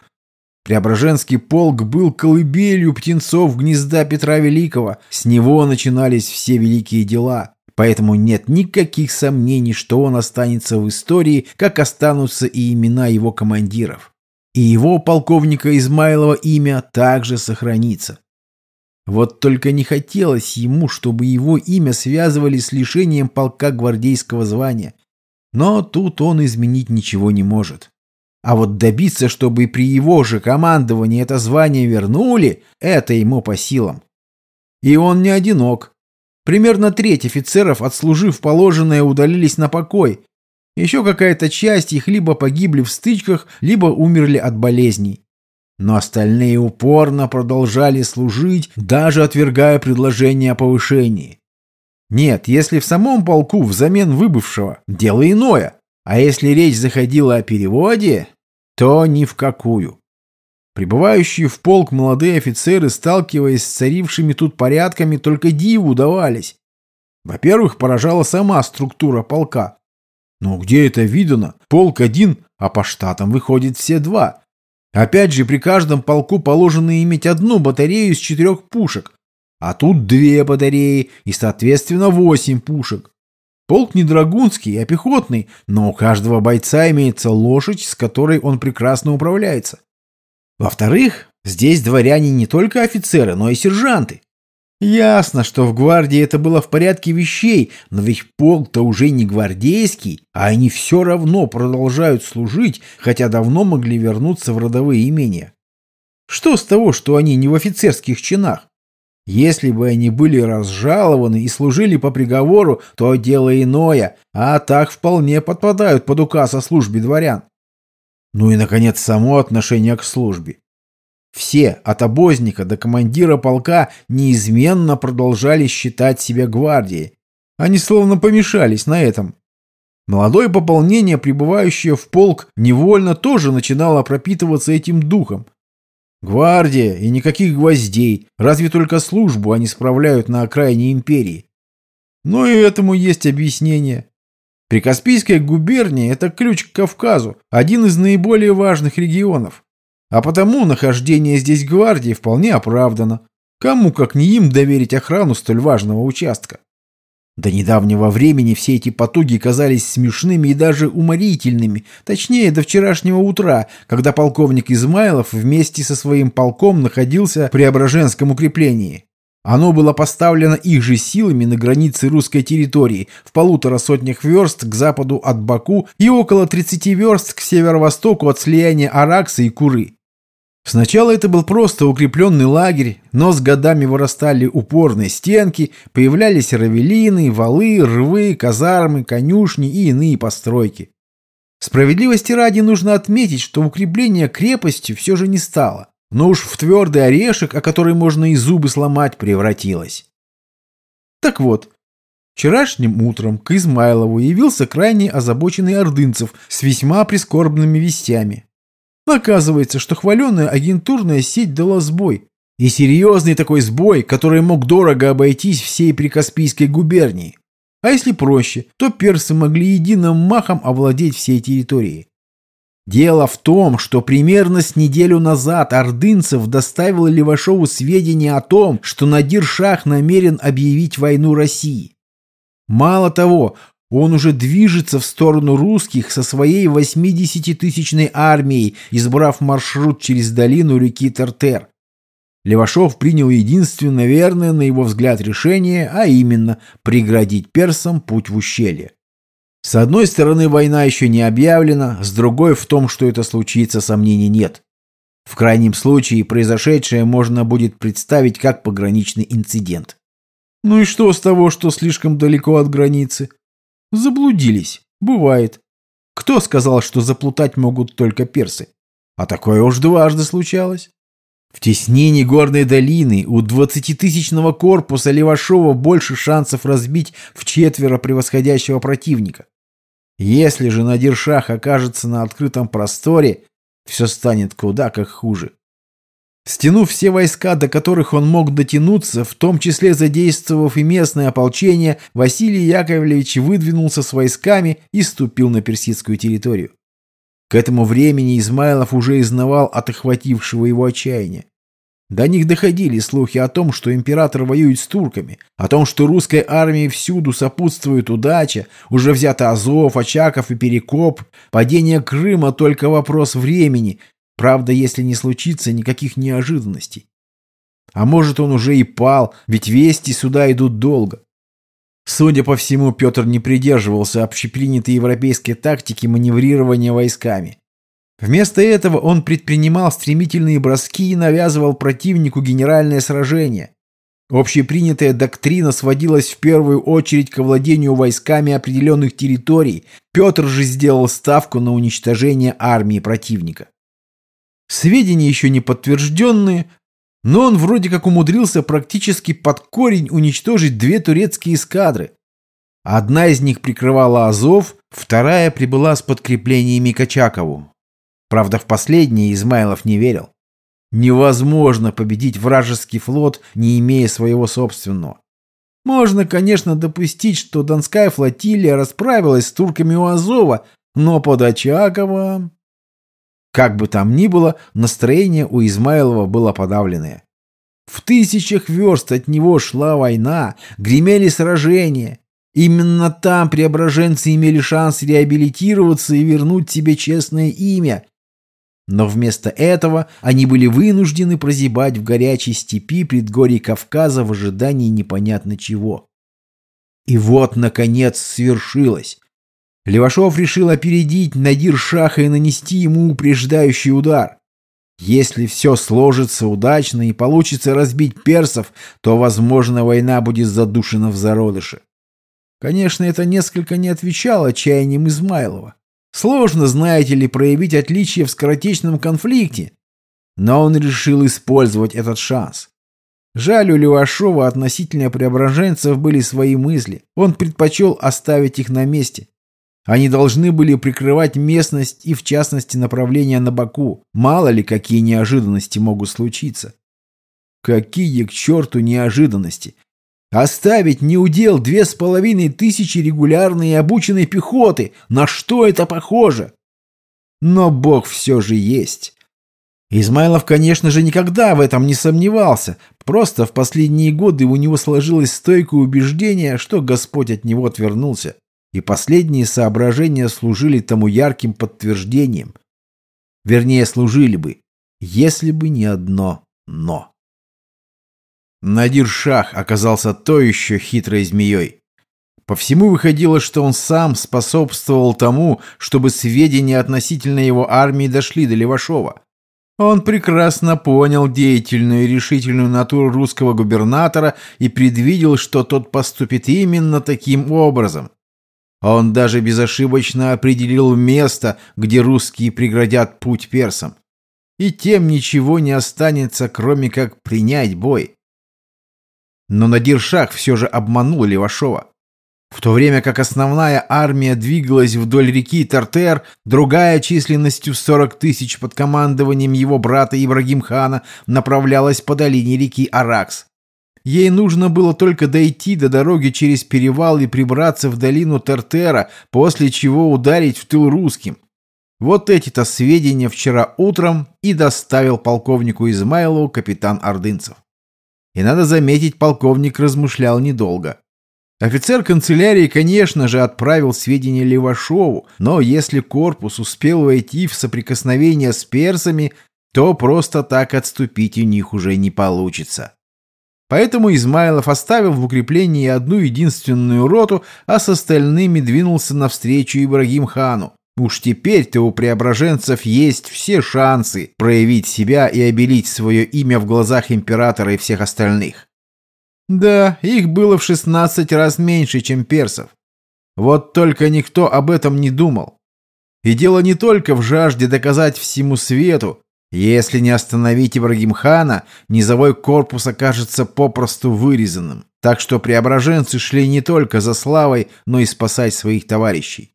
Преображенский полк был колыбелью птенцов гнезда Петра Великого. С него начинались все великие дела. Поэтому нет никаких сомнений, что он останется в истории, как останутся и имена его командиров. И его полковника Измайлова имя также сохранится. Вот только не хотелось ему, чтобы его имя связывали с лишением полка гвардейского звания. Но тут он изменить ничего не может. А вот добиться, чтобы при его же командовании это звание вернули, это ему по силам. И он не одинок. Примерно треть офицеров, отслужив положенное, удалились на покой. Еще какая-то часть их либо погибли в стычках, либо умерли от болезней. Но остальные упорно продолжали служить, даже отвергая предложение о повышении. Нет, если в самом полку взамен выбывшего, дело иное. А если речь заходила о переводе, то ни в какую. Прибывающие в полк молодые офицеры, сталкиваясь с царившими тут порядками, только диву давались. Во-первых, поражала сама структура полка. Но где это видано? Полк один, а по штатам выходит все два. Опять же, при каждом полку положено иметь одну батарею из четырех пушек, а тут две батареи и, соответственно, восемь пушек. Полк не драгунский, а пехотный, но у каждого бойца имеется лошадь, с которой он прекрасно управляется. Во-вторых, здесь дворяне не только офицеры, но и сержанты. Ясно, что в гвардии это было в порядке вещей, но ведь полк-то уже не гвардейский, а они все равно продолжают служить, хотя давно могли вернуться в родовые имения. Что с того, что они не в офицерских чинах? Если бы они были разжалованы и служили по приговору, то дело иное, а так вполне подпадают под указ о службе дворян. Ну и, наконец, само отношение к службе. Все, от обозника до командира полка, неизменно продолжали считать себя гвардией. Они словно помешались на этом. Молодое пополнение, прибывающее в полк, невольно тоже начинало пропитываться этим духом. Гвардия и никаких гвоздей, разве только службу они справляют на окраине империи. Но и этому есть объяснение. Прикаспийская губерния – это ключ к Кавказу, один из наиболее важных регионов. А потому нахождение здесь гвардии вполне оправдано. Кому, как не им, доверить охрану столь важного участка? До недавнего времени все эти потуги казались смешными и даже уморительными, точнее, до вчерашнего утра, когда полковник Измайлов вместе со своим полком находился в Преображенском укреплении. Оно было поставлено их же силами на границе русской территории, в полутора сотнях верст к западу от Баку и около 30 верст к северо-востоку от слияния Аракса и Куры. Сначала это был просто укрепленный лагерь, но с годами вырастали упорные стенки, появлялись равелины, валы, рвы, казармы, конюшни и иные постройки. Справедливости ради нужно отметить, что укрепление крепости все же не стало, но уж в твердый орешек, о который можно и зубы сломать, превратилось. Так вот, вчерашним утром к Измайлову явился крайне озабоченный ордынцев с весьма прискорбными вестями. Оказывается, что хваленая агентурная сеть дала сбой. И серьезный такой сбой, который мог дорого обойтись всей Прикаспийской губернии. А если проще, то персы могли единым махом овладеть всей территорией. Дело в том, что примерно с неделю назад Ордынцев доставил Левашову сведения о том, что Надир-Шах намерен объявить войну России. Мало того, он уже движется в сторону русских со своей 80-тысячной армией, избрав маршрут через долину реки Тертер. Левашов принял единственно верное, на его взгляд, решение, а именно преградить персам путь в ущелье. С одной стороны, война еще не объявлена, с другой в том, что это случится, сомнений нет. В крайнем случае, произошедшее можно будет представить как пограничный инцидент. Ну и что с того, что слишком далеко от границы? Заблудились. Бывает. Кто сказал, что заплутать могут только персы? А такое уж дважды случалось. В теснении горной долины у двадцатитысячного корпуса Левашова больше шансов разбить в четверо превосходящего противника. Если же Надиршах окажется на открытом просторе, все станет куда как хуже. Стянув все войска, до которых он мог дотянуться, в том числе задействовав и местное ополчение, Василий Яковлевич выдвинулся с войсками и ступил на персидскую территорию. К этому времени Измайлов уже изнавал от охватившего его отчаяния. До них доходили слухи о том, что император воюет с турками, о том, что русской армии всюду сопутствует удача, уже взято Азов, Очаков и Перекоп, падение Крыма только вопрос времени, Правда, если не случится никаких неожиданностей. А может, он уже и пал, ведь вести сюда идут долго. Судя по всему, Петр не придерживался общепринятой европейской тактики маневрирования войсками. Вместо этого он предпринимал стремительные броски и навязывал противнику генеральное сражение. Общепринятая доктрина сводилась в первую очередь к владению войсками определенных территорий, Петр же сделал ставку на уничтожение армии противника. Сведения еще не подтвержденные, но он вроде как умудрился практически под корень уничтожить две турецкие эскадры. Одна из них прикрывала Азов, вторая прибыла с подкреплениями к Очакову. Правда, в последнее Измайлов не верил. Невозможно победить вражеский флот, не имея своего собственного. Можно, конечно, допустить, что Донская флотилия расправилась с турками у Азова, но под Очаково... Как бы там ни было, настроение у Измайлова было подавленное. В тысячах верст от него шла война, гремели сражения. Именно там преображенцы имели шанс реабилитироваться и вернуть себе честное имя. Но вместо этого они были вынуждены прозябать в горячей степи предгорий Кавказа в ожидании непонятно чего. И вот, наконец, свершилось. Левашов решил опередить Надир Шаха и нанести ему упреждающий удар. Если все сложится удачно и получится разбить персов, то, возможно, война будет задушена в зародыше. Конечно, это несколько не отвечало чаяниям Измайлова. Сложно, знаете ли, проявить отличие в скоротечном конфликте. Но он решил использовать этот шанс. Жаль, у Левашова относительно преображенцев были свои мысли. Он предпочел оставить их на месте. Они должны были прикрывать местность и, в частности, направление на Баку. Мало ли, какие неожиданности могут случиться. Какие к черту неожиданности? Оставить неудел две с половиной тысячи регулярной и обученной пехоты. На что это похоже? Но Бог все же есть. Измайлов, конечно же, никогда в этом не сомневался. Просто в последние годы у него сложилось стойкое убеждение, что Господь от него отвернулся. И последние соображения служили тому ярким подтверждением. Вернее, служили бы, если бы не одно «но». Надир Шах оказался то еще хитрой змеей. По всему выходило, что он сам способствовал тому, чтобы сведения относительно его армии дошли до Левашова. Он прекрасно понял деятельную и решительную натуру русского губернатора и предвидел, что тот поступит именно таким образом. Он даже безошибочно определил место, где русские преградят путь персам. И тем ничего не останется, кроме как принять бой. Но Надир Шах все же обманул Левашова. В то время как основная армия двигалась вдоль реки Тартер, другая численностью 40 тысяч под командованием его брата Ибрагим хана направлялась по долине реки Аракс. Ей нужно было только дойти до дороги через перевал и прибраться в долину Тартера, после чего ударить в тыл русским. Вот эти-то сведения вчера утром и доставил полковнику Измайлову капитан Ордынцев. И надо заметить, полковник размышлял недолго. Офицер канцелярии, конечно же, отправил сведения Левашову, но если корпус успел войти в соприкосновение с персами, то просто так отступить у них уже не получится. Поэтому Измайлов оставил в укреплении одну единственную роту, а с остальными двинулся навстречу Ибрагим хану. Уж теперь-то у преображенцев есть все шансы проявить себя и обелить свое имя в глазах императора и всех остальных. Да, их было в 16 раз меньше, чем персов. Вот только никто об этом не думал. И дело не только в жажде доказать всему свету. Если не остановить Ибрагимхана, низовой корпус окажется попросту вырезанным. Так что преображенцы шли не только за славой, но и спасать своих товарищей.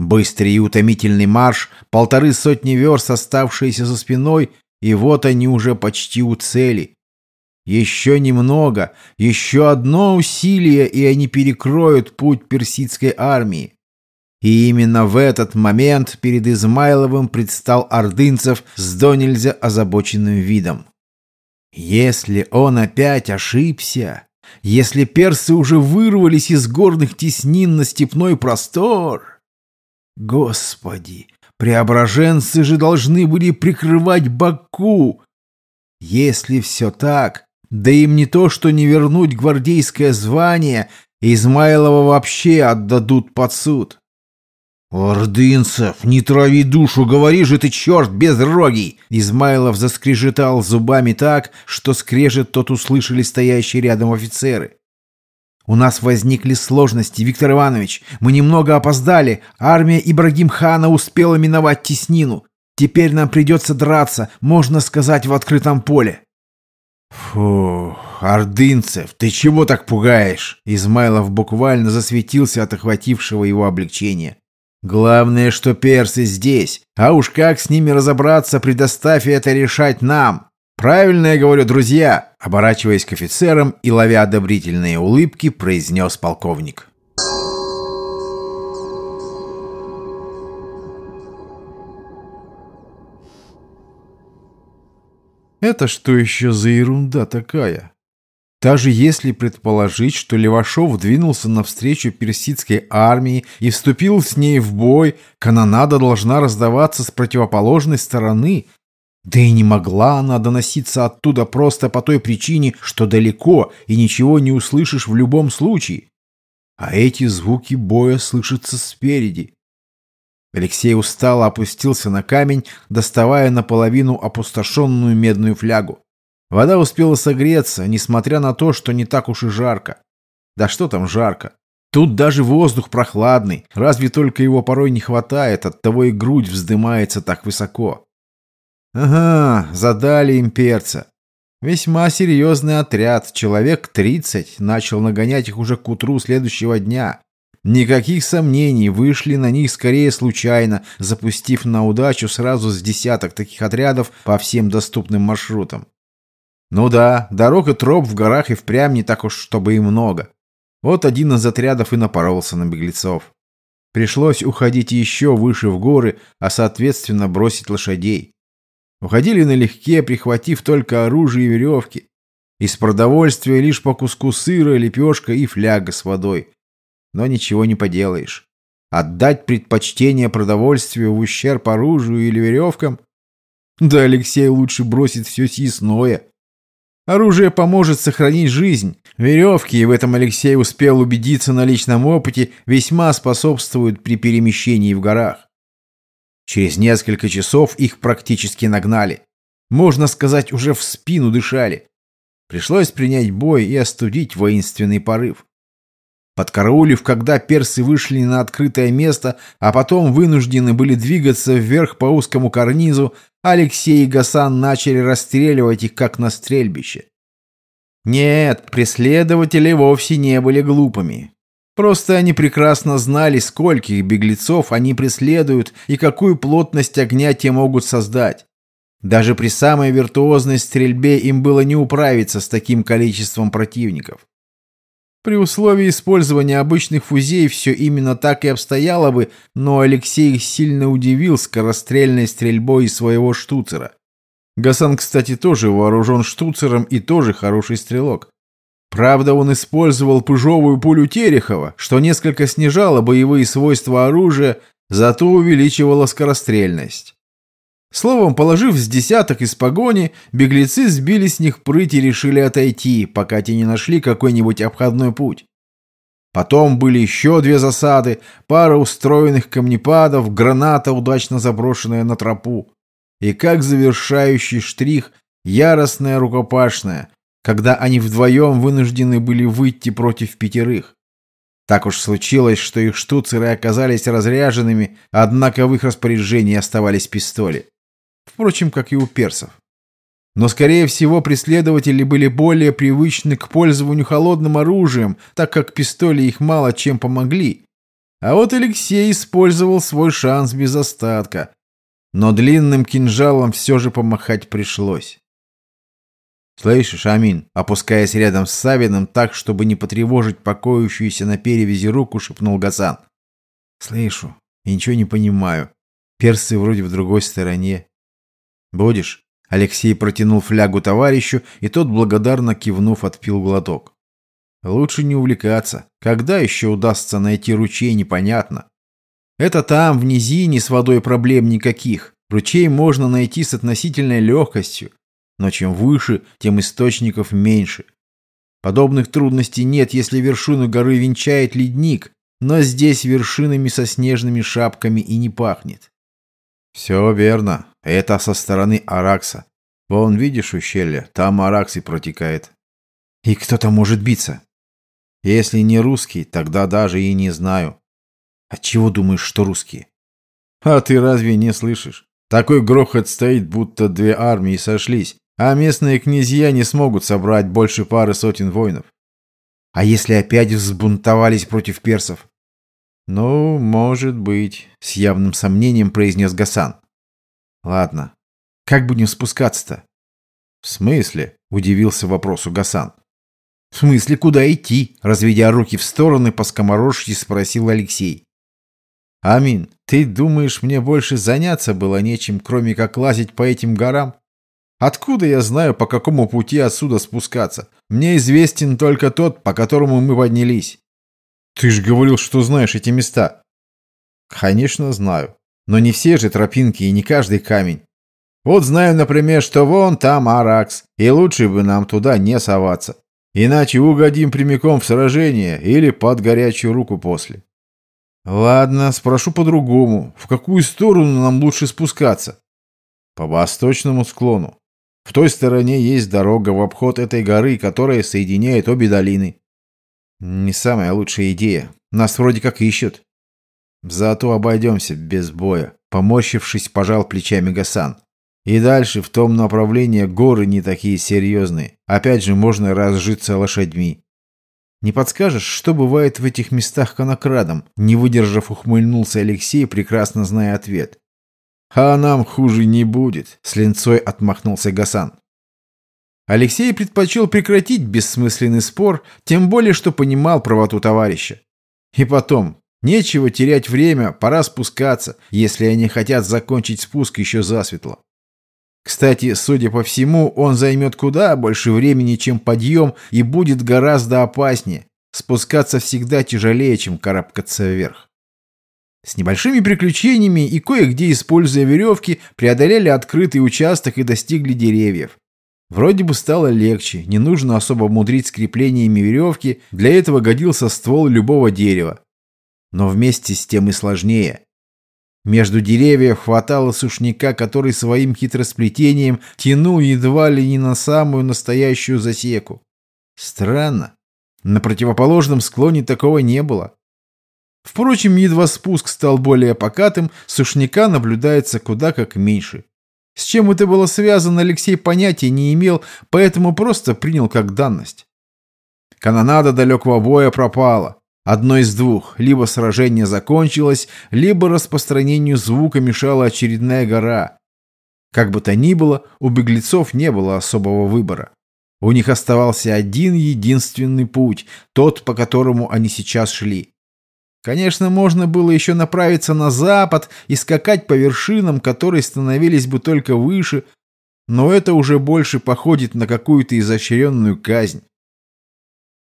Быстрый и утомительный марш, полторы сотни верст, оставшиеся за спиной, и вот они уже почти у цели. Еще немного, еще одно усилие, и они перекроют путь персидской армии. И именно в этот момент перед Измайловым предстал Ордынцев с до нельзя озабоченным видом. Если он опять ошибся, если персы уже вырвались из горных теснин на степной простор... Господи, преображенцы же должны были прикрывать Баку. Если все так, да им не то, что не вернуть гвардейское звание, Измайлова вообще отдадут под суд. «Ордынцев, не трави душу, говори же ты, черт, безрогий!» Измайлов заскрежетал зубами так, что скрежет тот услышали стоящие рядом офицеры. У нас возникли сложности, Виктор Иванович. Мы немного опоздали. Армия Ибрагим-хана успела миновать теснину. Теперь нам придется драться, можно сказать, в открытом поле. Фу, Ордынцев, ты чего так пугаешь? Измайлов буквально засветился от охватившего его облегчения. Главное, что персы здесь. А уж как с ними разобраться, предоставь это решать нам. «Правильно я говорю, друзья!» Оборачиваясь к офицерам и ловя одобрительные улыбки, произнес полковник. «Это что еще за ерунда такая?» Даже если предположить, что Левашов двинулся навстречу персидской армии и вступил с ней в бой, канонада должна раздаваться с противоположной стороны. Да и не могла она доноситься оттуда просто по той причине, что далеко и ничего не услышишь в любом случае. А эти звуки боя слышатся спереди. Алексей устало опустился на камень, доставая наполовину опустошенную медную флягу. Вода успела согреться, несмотря на то, что не так уж и жарко. Да что там жарко? Тут даже воздух прохладный, разве только его порой не хватает, оттого и грудь вздымается так высоко. Ага, задали имперца. Весьма серьезный отряд, человек 30, начал нагонять их уже к утру следующего дня. Никаких сомнений, вышли на них скорее случайно, запустив на удачу сразу с десяток таких отрядов по всем доступным маршрутам. Ну да, дорог и троп в горах и впрямь не так уж, чтобы и много. Вот один из отрядов и напоролся на беглецов. Пришлось уходить еще выше в горы, а соответственно бросить лошадей. Уходили налегке, прихватив только оружие и веревки. Из продовольствия лишь по куску сыра, лепешка и фляга с водой. Но ничего не поделаешь. Отдать предпочтение продовольствию в ущерб оружию или веревкам? Да Алексей лучше бросит все съестное. Оружие поможет сохранить жизнь. Веревки, и в этом Алексей успел убедиться на личном опыте, весьма способствуют при перемещении в горах. Через несколько часов их практически нагнали. Можно сказать, уже в спину дышали. Пришлось принять бой и остудить воинственный порыв. Подкараулив, когда персы вышли на открытое место, а потом вынуждены были двигаться вверх по узкому карнизу, Алексей и Гасан начали расстреливать их, как на стрельбище. Нет, преследователи вовсе не были глупыми. Просто они прекрасно знали, скольких беглецов они преследуют и какую плотность огня те могут создать. Даже при самой виртуозной стрельбе им было не управиться с таким количеством противников. При условии использования обычных фузей все именно так и обстояло бы, но Алексей сильно удивил скорострельной стрельбой из своего штуцера. Гасан, кстати, тоже вооружен штуцером и тоже хороший стрелок. Правда, он использовал пыжовую пулю Терехова, что несколько снижало боевые свойства оружия, зато увеличивало скорострельность. Словом, положив с десяток из погони, беглецы сбили с них прыть и решили отойти, пока те не нашли какой-нибудь обходной путь. Потом были еще две засады, пара устроенных камнепадов, граната, удачно заброшенная на тропу. И как завершающий штрих, яростная рукопашная, когда они вдвоем вынуждены были выйти против пятерых. Так уж случилось, что их штуцеры оказались разряженными, однако в их распоряжении оставались пистоли. Впрочем, как и у персов. Но, скорее всего, преследователи были более привычны к пользованию холодным оружием, так как пистоли их мало чем помогли. А вот Алексей использовал свой шанс без остатка. Но длинным кинжалом все же помахать пришлось. «Слышишь, Амин?» Опускаясь рядом с Савиным так, чтобы не потревожить покоящуюся на перевязи руку, шепнул Газан. «Слышу. И ничего не понимаю. Персы вроде в другой стороне. «Будешь?» Алексей протянул флягу товарищу, и тот, благодарно кивнув, отпил глоток. «Лучше не увлекаться. Когда еще удастся найти ручей, непонятно. Это там, в низине, с водой проблем никаких. Ручей можно найти с относительной легкостью. Но чем выше, тем источников меньше. Подобных трудностей нет, если вершину горы венчает ледник, но здесь вершинами со снежными шапками и не пахнет. «Все верно. Это со стороны Аракса. Вон, видишь ущелье? Там Аракс и протекает». «И кто там может биться?» «Если не русский, тогда даже и не знаю». «Отчего думаешь, что русские?» «А ты разве не слышишь? Такой грохот стоит, будто две армии сошлись, а местные князья не смогут собрать больше пары сотен воинов». «А если опять взбунтовались против персов?» «Ну, может быть», — с явным сомнением произнес Гасан. «Ладно. Как будем спускаться-то?» «В смысле?» — удивился вопросу Гасан. «В смысле, куда идти?» — разведя руки в стороны, по скоморожьи спросил Алексей. «Амин, ты думаешь, мне больше заняться было нечем, кроме как лазить по этим горам? Откуда я знаю, по какому пути отсюда спускаться? Мне известен только тот, по которому мы поднялись. Ты же говорил, что знаешь эти места. Конечно, знаю. Но не все же тропинки и не каждый камень. Вот знаю, например, что вон там Аракс, и лучше бы нам туда не соваться. Иначе угодим прямиком в сражение или под горячую руку после. Ладно, спрошу по-другому. В какую сторону нам лучше спускаться? По восточному склону. В той стороне есть дорога в обход этой горы, которая соединяет обе долины. Не самая лучшая идея. Нас вроде как ищут. Зато обойдемся без боя. Поморщившись, пожал плечами Гасан. И дальше в том направлении горы не такие серьезные. Опять же, можно разжиться лошадьми. Не подскажешь, что бывает в этих местах конокрадом? Не выдержав, ухмыльнулся Алексей, прекрасно зная ответ. «А нам хуже не будет», — с линцой отмахнулся Гасан. Алексей предпочел прекратить бессмысленный спор, тем более, что понимал правоту товарища. И потом, нечего терять время, пора спускаться, если они хотят закончить спуск еще засветло. Кстати, судя по всему, он займет куда больше времени, чем подъем, и будет гораздо опаснее. Спускаться всегда тяжелее, чем карабкаться вверх. С небольшими приключениями и кое-где, используя веревки, преодолели открытый участок и достигли деревьев. Вроде бы стало легче, не нужно особо мудрить с креплениями веревки, для этого годился ствол любого дерева. Но вместе с тем и сложнее. Между деревьев хватало сушняка, который своим хитросплетением тянул едва ли не на самую настоящую засеку. Странно. На противоположном склоне такого не было. Впрочем, едва спуск стал более покатым, сушняка наблюдается куда как меньше. С чем это было связано, Алексей понятия не имел, поэтому просто принял как данность. Канонада далекого боя пропала. Одно из двух. Либо сражение закончилось, либо распространению звука мешала очередная гора. Как бы то ни было, у беглецов не было особого выбора. У них оставался один единственный путь, тот, по которому они сейчас шли. Конечно, можно было еще направиться на запад и скакать по вершинам, которые становились бы только выше, но это уже больше походит на какую-то изощренную казнь.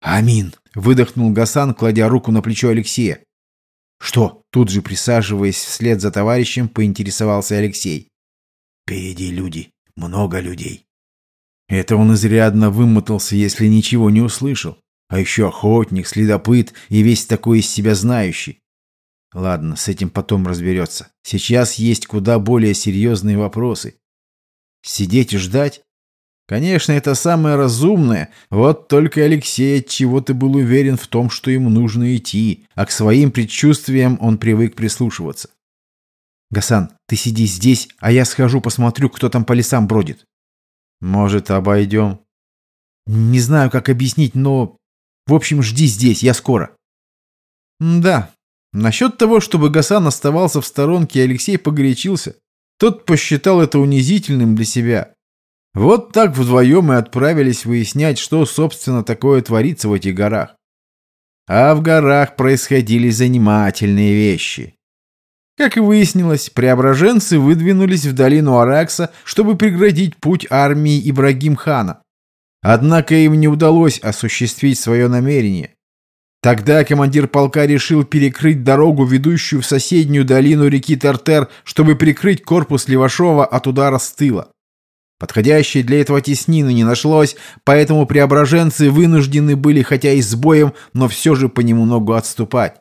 «Амин!» — выдохнул Гасан, кладя руку на плечо Алексея. «Что?» — тут же присаживаясь вслед за товарищем, поинтересовался Алексей. «Впереди люди. Много людей». Это он изрядно вымотался, если ничего не услышал. А еще охотник, следопыт и весь такой из себя знающий. Ладно, с этим потом разберется. Сейчас есть куда более серьезные вопросы. Сидеть и ждать? Конечно, это самое разумное. Вот только Алексей от чего-то был уверен в том, что ему нужно идти, а к своим предчувствиям он привык прислушиваться. «Гасан, ты сиди здесь, а я схожу посмотрю, кто там по лесам бродит». «Может, обойдем?» «Не знаю, как объяснить, но в общем, жди здесь, я скоро». да, насчет того, чтобы Гасан оставался в сторонке, Алексей погорячился. Тот посчитал это унизительным для себя. Вот так вдвоем и отправились выяснять, что, собственно, такое творится в этих горах. А в горах происходили занимательные вещи. Как и выяснилось, преображенцы выдвинулись в долину Аракса, чтобы преградить путь армии Ибрагим-хана. Однако им не удалось осуществить свое намерение. Тогда командир полка решил перекрыть дорогу, ведущую в соседнюю долину реки Тартер, чтобы прикрыть корпус Левашова от удара с тыла. Подходящей для этого теснины не нашлось, поэтому преображенцы вынуждены были, хотя и с боем, но все же понемногу отступать.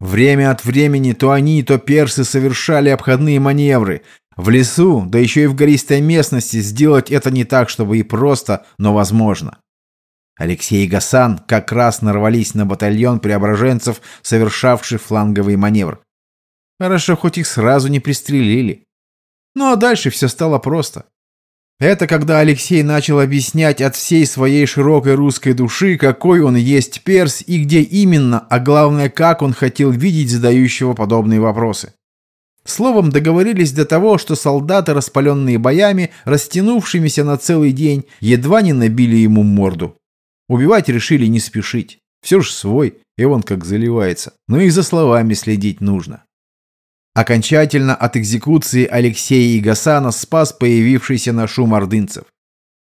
Время от времени то они, то персы совершали обходные маневры, в лесу, да еще и в гористой местности, сделать это не так, чтобы и просто, но возможно. Алексей и Гасан как раз нарвались на батальон преображенцев, совершавший фланговый маневр. Хорошо, хоть их сразу не пристрелили. Ну а дальше все стало просто. Это когда Алексей начал объяснять от всей своей широкой русской души, какой он есть перс и где именно, а главное, как он хотел видеть задающего подобные вопросы. Словом, договорились до того, что солдаты, распаленные боями, растянувшимися на целый день, едва не набили ему морду. Убивать решили не спешить. Все ж свой, и он как заливается. Но и за словами следить нужно. Окончательно от экзекуции Алексея и Гасана спас появившийся на шум ордынцев.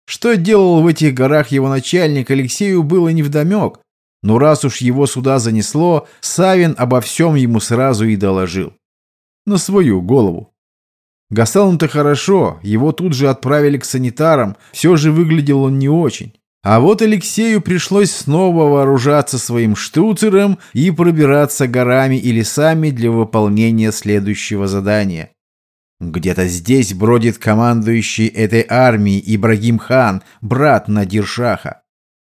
Что делал в этих горах его начальник, Алексею было невдомек, но раз уж его сюда занесло, Савин обо всем ему сразу и доложил. На свою голову. Гасану-то хорошо, его тут же отправили к санитарам, все же выглядел он не очень. А вот Алексею пришлось снова вооружаться своим штуцером и пробираться горами и лесами для выполнения следующего задания. Где-то здесь бродит командующий этой армией Ибрагим хан, брат Надиршаха.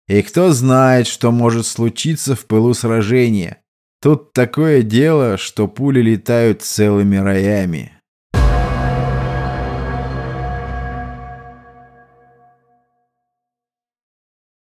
И кто знает, что может случиться в пылу сражения. Тут такое дело, что пули летают целыми роями.